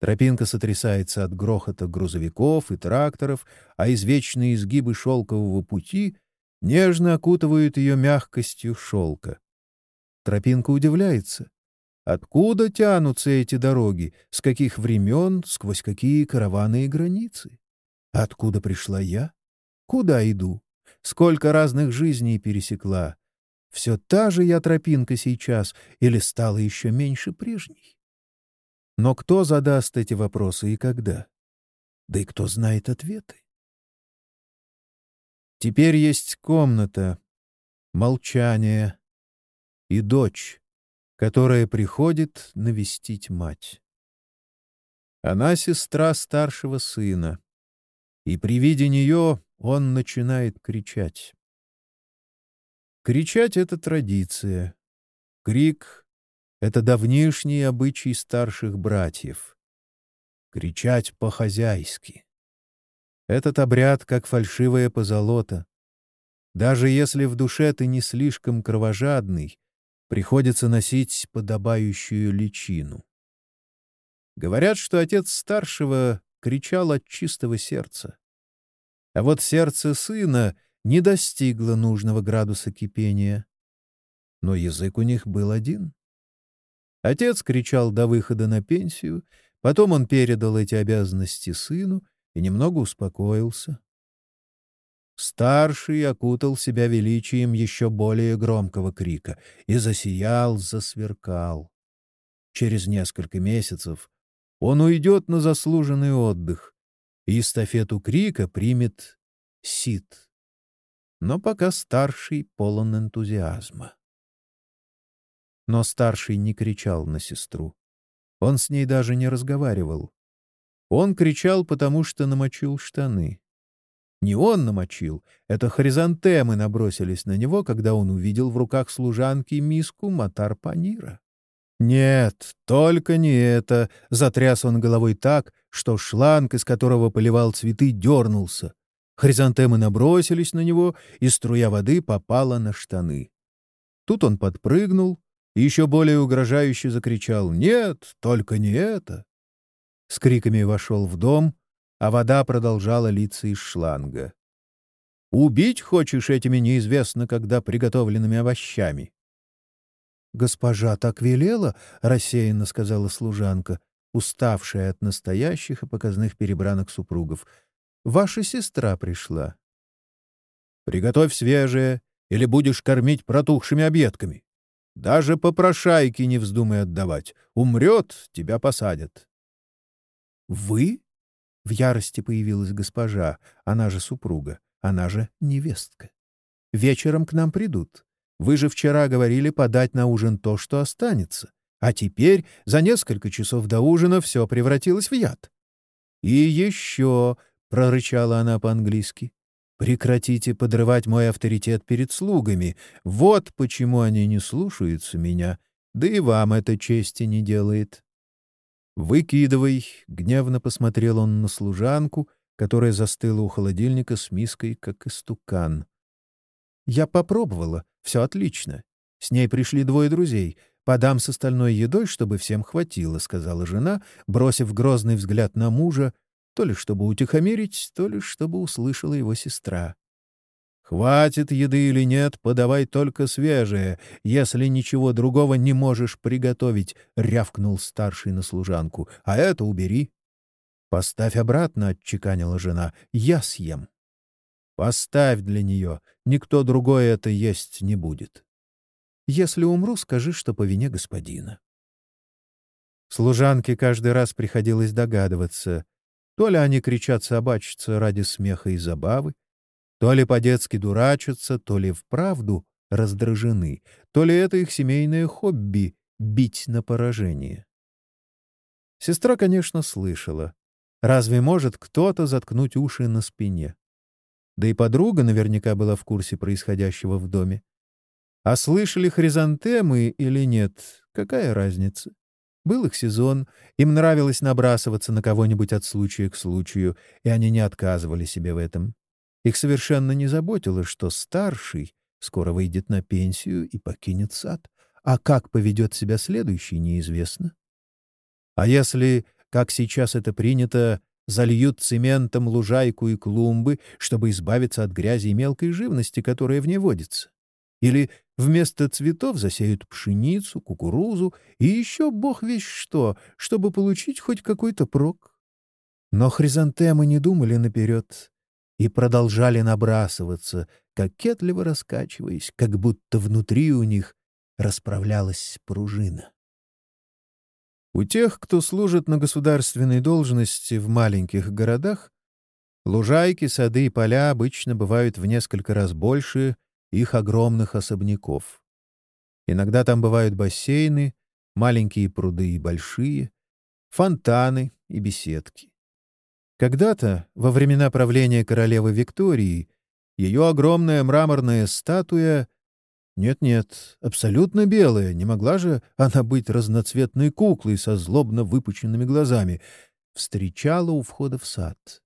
Тропинка сотрясается от грохота грузовиков и тракторов, а извечные изгибы шелкового пути нежно окутывают ее мягкостью шелка. Тропинка удивляется. Откуда тянутся эти дороги? С каких времен? Сквозь какие караваны и границы? Откуда пришла я? Куда иду? Сколько разных жизней пересекла? Все та же я тропинка сейчас или стала еще меньше прежней? Но кто задаст эти вопросы и когда? Да и кто знает ответы? Теперь есть комната, молчание и дочь, которая приходит навестить мать. Она сестра старшего сына, и при виде нее он начинает кричать. Кричать — это традиция. Крик — это давнишний обычай старших братьев. Кричать по-хозяйски. Этот обряд как фальшивая позолота. Даже если в душе ты не слишком кровожадный, приходится носить подобающую личину. Говорят, что отец старшего кричал от чистого сердца. А вот сердце сына не достигло нужного градуса кипения. Но язык у них был один. Отец кричал до выхода на пенсию, потом он передал эти обязанности сыну — и немного успокоился. Старший окутал себя величием еще более громкого крика и засиял, засверкал. Через несколько месяцев он уйдет на заслуженный отдых, и эстафету крика примет Сид. Но пока старший полон энтузиазма. Но старший не кричал на сестру. Он с ней даже не разговаривал. Он кричал, потому что намочил штаны. Не он намочил, это хризантемы набросились на него, когда он увидел в руках служанки миску матар-панира. Нет, только не это. Затряс он головой так, что шланг, из которого поливал цветы, дернулся. Хризантемы набросились на него, и струя воды попала на штаны. Тут он подпрыгнул и еще более угрожающе закричал «Нет, только не это!» с криками вошел в дом, а вода продолжала литься из шланга. «Убить хочешь этими неизвестно когда приготовленными овощами?» «Госпожа так велела», — рассеянно сказала служанка, уставшая от настоящих и показных перебранок супругов. «Ваша сестра пришла». «Приготовь свежее, или будешь кормить протухшими объедками. Даже попрошайки не вздумай отдавать. Умрет — тебя посадят». «Вы?» — в ярости появилась госпожа, она же супруга, она же невестка. «Вечером к нам придут. Вы же вчера говорили подать на ужин то, что останется. А теперь за несколько часов до ужина все превратилось в яд». «И еще», — прорычала она по-английски, — «прекратите подрывать мой авторитет перед слугами. Вот почему они не слушаются меня, да и вам это чести не делает». «Выкидывай!» — гневно посмотрел он на служанку, которая застыла у холодильника с миской, как истукан. «Я попробовала. Все отлично. С ней пришли двое друзей. Подам с остальной едой, чтобы всем хватило», — сказала жена, бросив грозный взгляд на мужа, то ли чтобы утихомирить, то ли чтобы услышала его сестра. Хватит еды или нет, подавай только свежее, если ничего другого не можешь приготовить, — рявкнул старший на служанку. — А это убери. — Поставь обратно, — отчеканила жена, — я съем. — Поставь для нее, никто другой это есть не будет. Если умру, скажи, что по вине господина. Служанке каждый раз приходилось догадываться, то ли они кричат собачиться ради смеха и забавы, то ли по-детски дурачатся, то ли вправду раздражены, то ли это их семейное хобби — бить на поражение. Сестра, конечно, слышала. Разве может кто-то заткнуть уши на спине? Да и подруга наверняка была в курсе происходящего в доме. А слышали хризантемы или нет, какая разница? Был их сезон, им нравилось набрасываться на кого-нибудь от случая к случаю, и они не отказывали себе в этом. Их совершенно не заботило, что старший скоро выйдет на пенсию и покинет сад, а как поведет себя следующий, неизвестно. А если, как сейчас это принято, зальют цементом лужайку и клумбы, чтобы избавиться от грязи и мелкой живности, которая в ней водится. Или вместо цветов засеют пшеницу, кукурузу и еще бог весь что, чтобы получить хоть какой-то прок. Но хризантемы не думали наперед и продолжали набрасываться, кокетливо раскачиваясь, как будто внутри у них расправлялась пружина. У тех, кто служит на государственной должности в маленьких городах, лужайки, сады и поля обычно бывают в несколько раз больше их огромных особняков. Иногда там бывают бассейны, маленькие пруды и большие, фонтаны и беседки. Когда-то, во времена правления королевы Виктории, ее огромная мраморная статуя нет-нет, абсолютно белая, не могла же она быть разноцветной куклой со злобно выпученными глазами, встречала у входа в сад.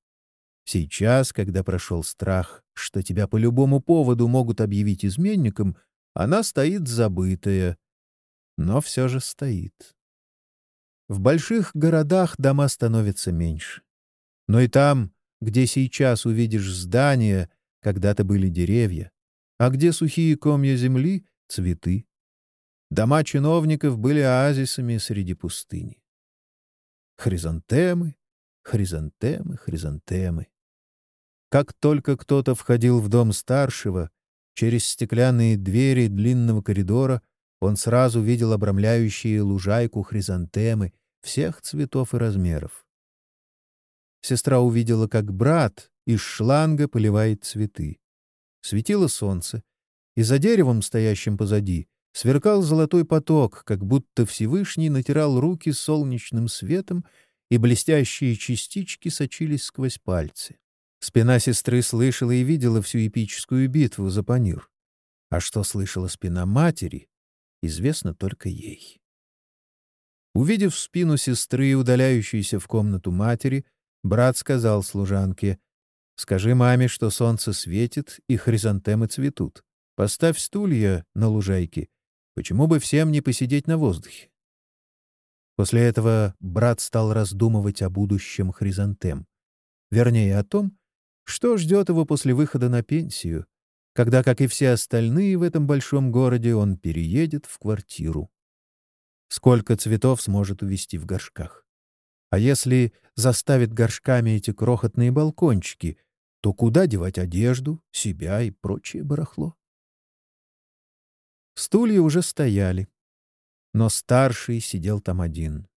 Сейчас, когда прошел страх, что тебя по любому поводу могут объявить изменником, она стоит забытая, но все же стоит. В больших городах дома становятся меньше. Но и там, где сейчас увидишь здания, когда-то были деревья, а где сухие комья земли — цветы. Дома чиновников были оазисами среди пустыни. Хризантемы, хризантемы, хризантемы. Как только кто-то входил в дом старшего, через стеклянные двери длинного коридора он сразу видел обрамляющие лужайку хризантемы всех цветов и размеров. Сестра увидела, как брат из шланга поливает цветы. Светило солнце, и за деревом, стоящим позади, сверкал золотой поток, как будто Всевышний натирал руки солнечным светом, и блестящие частички сочились сквозь пальцы. Спина сестры слышала и видела всю эпическую битву за Панир. А что слышала спина матери, известно только ей. Увидев спину сестры, удаляющейся в комнату матери, брат сказал служанке, Скажи маме, что солнце светит и хризантемы цветут. Поставь стулья на лужайке. Почему бы всем не посидеть на воздухе? После этого брат стал раздумывать о будущем хризантем. Вернее, о том, что ждет его после выхода на пенсию, когда, как и все остальные в этом большом городе, он переедет в квартиру. Сколько цветов сможет увести в горшках? А если заставит горшками эти крохотные балкончики — то куда девать одежду, себя и прочее барахло? Стулья уже стояли, но старший сидел там один.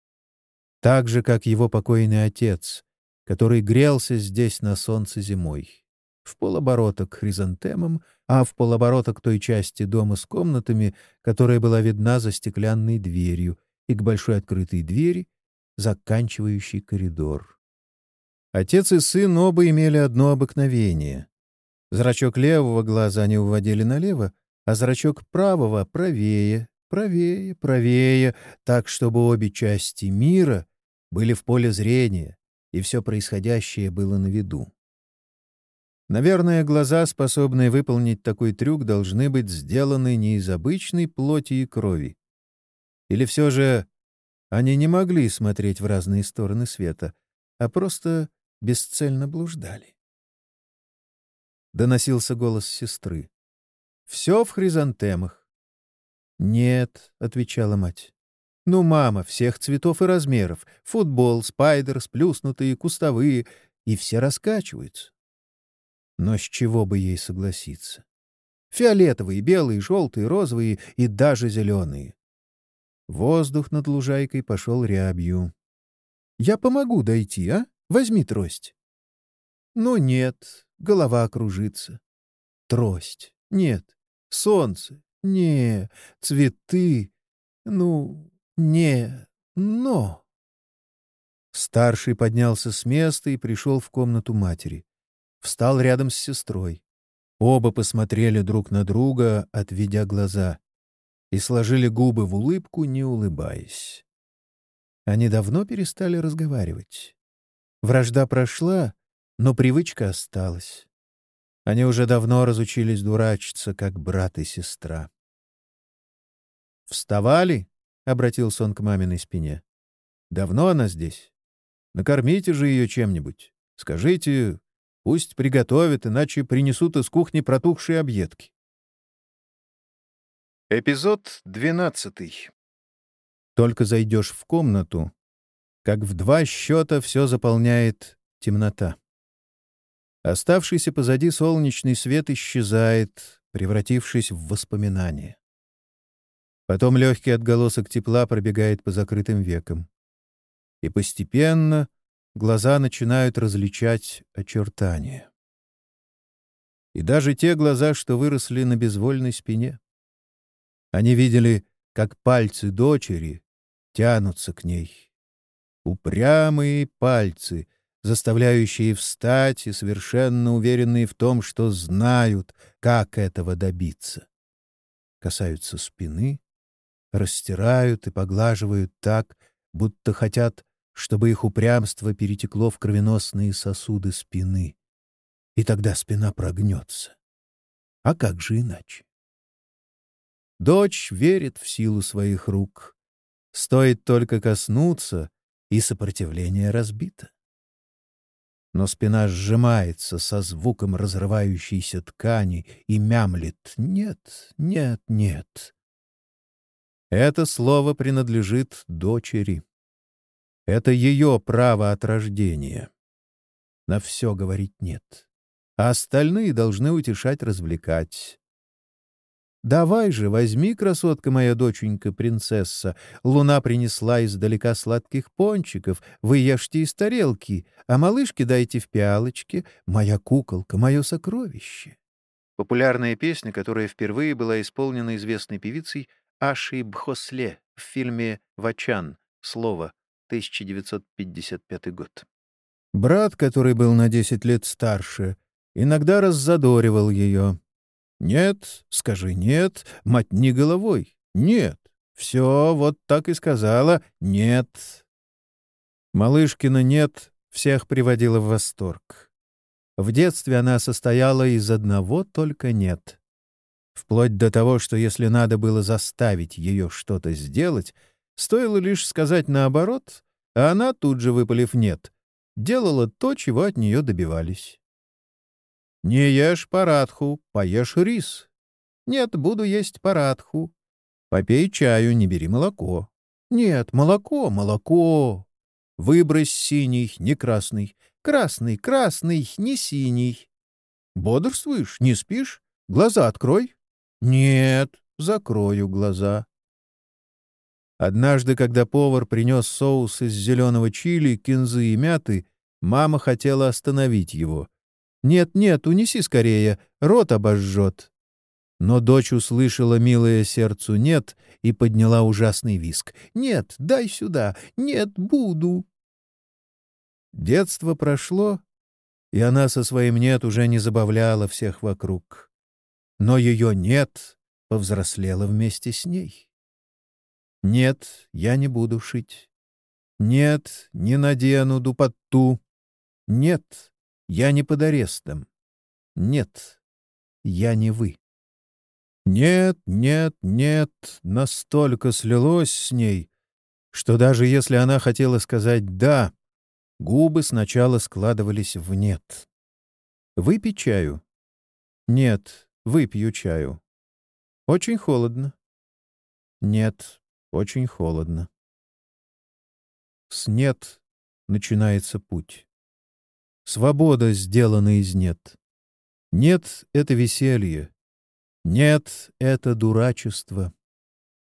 Так же, как его покойный отец, который грелся здесь на солнце зимой. В полоборота к хризантемам, а в полоборота к той части дома с комнатами, которая была видна за стеклянной дверью, и к большой открытой двери, заканчивающей коридор. Отец и сын оба имели одно обыкновение. Зрачок левого глаза они уводили налево, а зрачок правого — правее, правее, правее, так, чтобы обе части мира были в поле зрения, и все происходящее было на виду. Наверное, глаза, способные выполнить такой трюк, должны быть сделаны не из обычной плоти и крови. Или все же они не могли смотреть в разные стороны света, а просто бесцельно блуждали. Доносился голос сестры. «Все в хризантемах». «Нет», — отвечала мать. «Ну, мама, всех цветов и размеров. Футбол, спайдер, сплюснутые, кустовые. И все раскачиваются». Но с чего бы ей согласиться? Фиолетовые, белые, желтые, розовые и даже зеленые. Воздух над лужайкой пошел рябью. «Я помогу дойти, а?» Возьми трость. Но нет, голова кружится. Трость. Нет. Солнце. Не. Цветы. Ну, не. Но. Старший поднялся с места и пришел в комнату матери. Встал рядом с сестрой. Оба посмотрели друг на друга, отведя глаза, и сложили губы в улыбку, не улыбаясь. Они давно перестали разговаривать. Вражда прошла, но привычка осталась. Они уже давно разучились дурачиться, как брат и сестра. «Вставали?» — обратился он к маминой спине. «Давно она здесь?» Накормите же ее чем-нибудь. Скажите, пусть приготовят, иначе принесут из кухни протухшие объедки. Эпизод двенадцатый. Только зайдешь в комнату, как в два счета все заполняет темнота. Оставшийся позади солнечный свет исчезает, превратившись в воспоминание. Потом легкий отголосок тепла пробегает по закрытым векам. И постепенно глаза начинают различать очертания. И даже те глаза, что выросли на безвольной спине. Они видели, как пальцы дочери тянутся к ней. Упрямые пальцы, заставляющие встать и совершенно уверенные в том, что знают, как этого добиться. Касаются спины, растирают и поглаживают так, будто хотят, чтобы их упрямство перетекло в кровеносные сосуды спины. И тогда спина прогнется. А как же иначе? Дочь верит в силу своих рук. Стоит только коснуться, и сопротивление разбито. Но спина сжимается со звуком разрывающейся ткани и мямлет «нет, нет, нет». Это слово принадлежит дочери. Это ее право от рождения. На все говорить «нет», а остальные должны утешать, развлекать. «Давай же, возьми, красотка моя доченька, принцесса. Луна принесла издалека сладких пончиков. Вы ешьте из тарелки, а малышке дайте в пиалочке. Моя куколка, мое сокровище». Популярная песня, которая впервые была исполнена известной певицей Ашей Бхосле в фильме «Вачан. Слово», 1955 год. Брат, который был на десять лет старше, иногда раззадоривал ее. «Нет, скажи нет, мотни головой. Нет, все вот так и сказала. Нет». Малышкина «нет» всех приводила в восторг. В детстве она состояла из одного только «нет». Вплоть до того, что если надо было заставить ее что-то сделать, стоило лишь сказать наоборот, а она, тут же выпалив «нет», делала то, чего от нее добивались. «Не ешь парадху, поешь рис». «Нет, буду есть парадху». «Попей чаю, не бери молоко». «Нет, молоко, молоко». «Выбрось синий, не красный». «Красный, красный, не синий». «Бодрствуешь, не спишь? Глаза открой». «Нет, закрою глаза». Однажды, когда повар принес соус из зеленого чили, кинзы и мяты, мама хотела остановить его. «Нет-нет, унеси скорее, рот обожжет». Но дочь услышала милое сердцу «нет» и подняла ужасный виск. «Нет, дай сюда! Нет, буду!» Детство прошло, и она со своим «нет» уже не забавляла всех вокруг. Но ее «нет» повзрослела вместе с ней. «Нет, я не буду шить. Нет, не надену дупатту. Нет, я не под арестом. Нет, я не вы. Нет, нет, нет, настолько слилось с ней, что даже если она хотела сказать «да», губы сначала складывались в «нет». «Выпей чаю?» «Нет, выпью чаю». «Очень холодно». «Нет, очень холодно». С «нет» начинается путь. Свобода сделана из «нет». Нет — это веселье. Нет — это дурачество.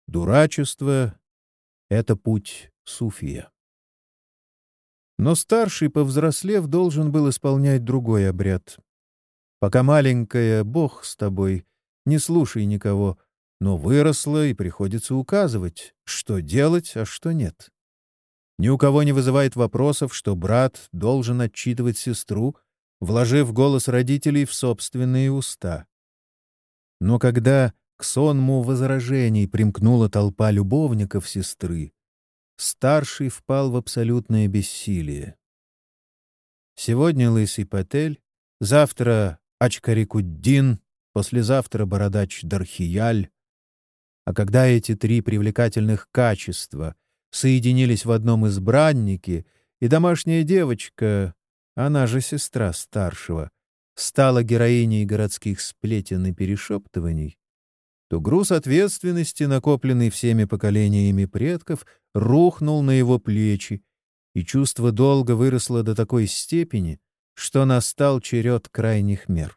Дурачество — это путь суфия. Но старший, повзрослев, должен был исполнять другой обряд. Пока маленькая «Бог с тобой», не слушай никого, но выросла и приходится указывать, что делать, а что нет. Ни у кого не вызывает вопросов, что брат должен отчитывать сестру, вложив голос родителей в собственные уста. Но когда к сонму возражений примкнула толпа любовников сестры, старший впал в абсолютное бессилие. Сегодня лысый Патель, завтра Ачкарикуддин, послезавтра бородач Дархияль. А когда эти три привлекательных качества — соединились в одном избраннике, и домашняя девочка, она же сестра старшего, стала героиней городских сплетен и перешептываний, то груз ответственности, накопленный всеми поколениями предков, рухнул на его плечи, и чувство долга выросло до такой степени, что настал черед крайних мер.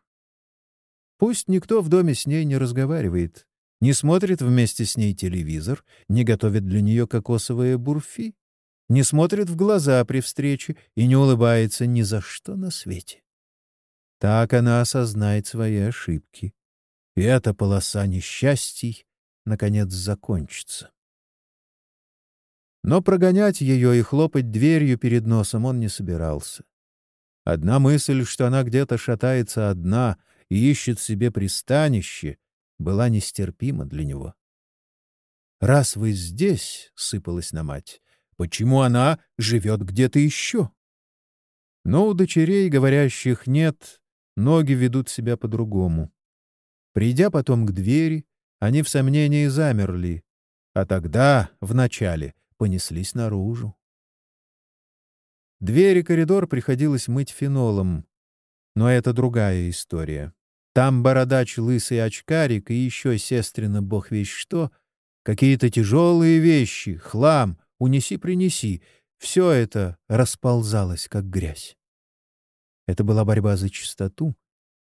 Пусть никто в доме с ней не разговаривает, не смотрит вместе с ней телевизор, не готовит для нее кокосовые бурфи, не смотрит в глаза при встрече и не улыбается ни за что на свете. Так она осознает свои ошибки. И эта полоса несчастий, наконец, закончится. Но прогонять ее и хлопать дверью перед носом он не собирался. Одна мысль, что она где-то шатается одна и ищет себе пристанище, была нестерпима для него. «Раз вы здесь», — сыпалась на мать, — «почему она живет где-то еще?» Но у дочерей, говорящих «нет», Ноги ведут себя по-другому. Придя потом к двери, они в сомнении замерли, а тогда, в начале, понеслись наружу. Двери коридор приходилось мыть фенолом, но это другая история. Там бородач, лысый очкарик и еще сестрина бог весь что, какие-то тяжелые вещи, хлам, унеси-принеси, все это расползалось, как грязь. Это была борьба за чистоту,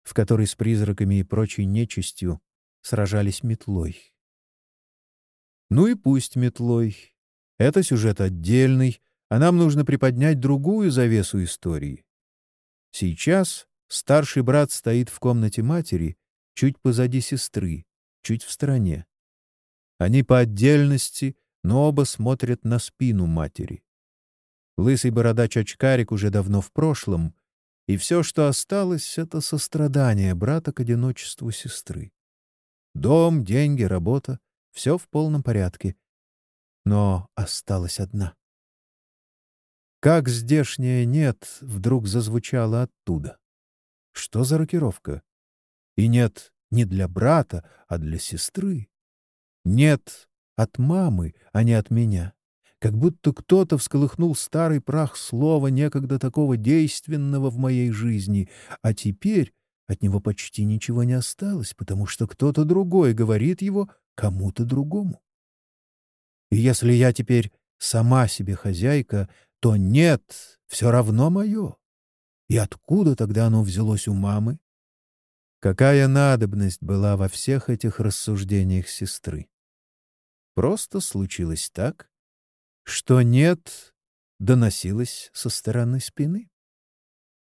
в которой с призраками и прочей нечистью сражались метлой. Ну и пусть метлой. Это сюжет отдельный, а нам нужно приподнять другую завесу истории. Сейчас старший брат стоит в комнате матери, чуть позади сестры, чуть в стороне. Они по отдельности, но оба смотрят на спину матери. Лысый бородач-очкарик уже давно в прошлом, и все, что осталось, — это сострадание брата к одиночеству сестры. Дом, деньги, работа — все в полном порядке. Но осталась одна. Как здешняя «нет» вдруг зазвучала оттуда. Что за рокировка? И нет не для брата, а для сестры. Нет от мамы, а не от меня как будто кто-то всколыхнул старый прах слова, некогда такого действенного в моей жизни, а теперь от него почти ничего не осталось, потому что кто-то другой говорит его кому-то другому. И если я теперь сама себе хозяйка, то нет, все равно мое. И откуда тогда оно взялось у мамы? Какая надобность была во всех этих рассуждениях сестры? Просто случилось так, что «нет» доносилось со стороны спины.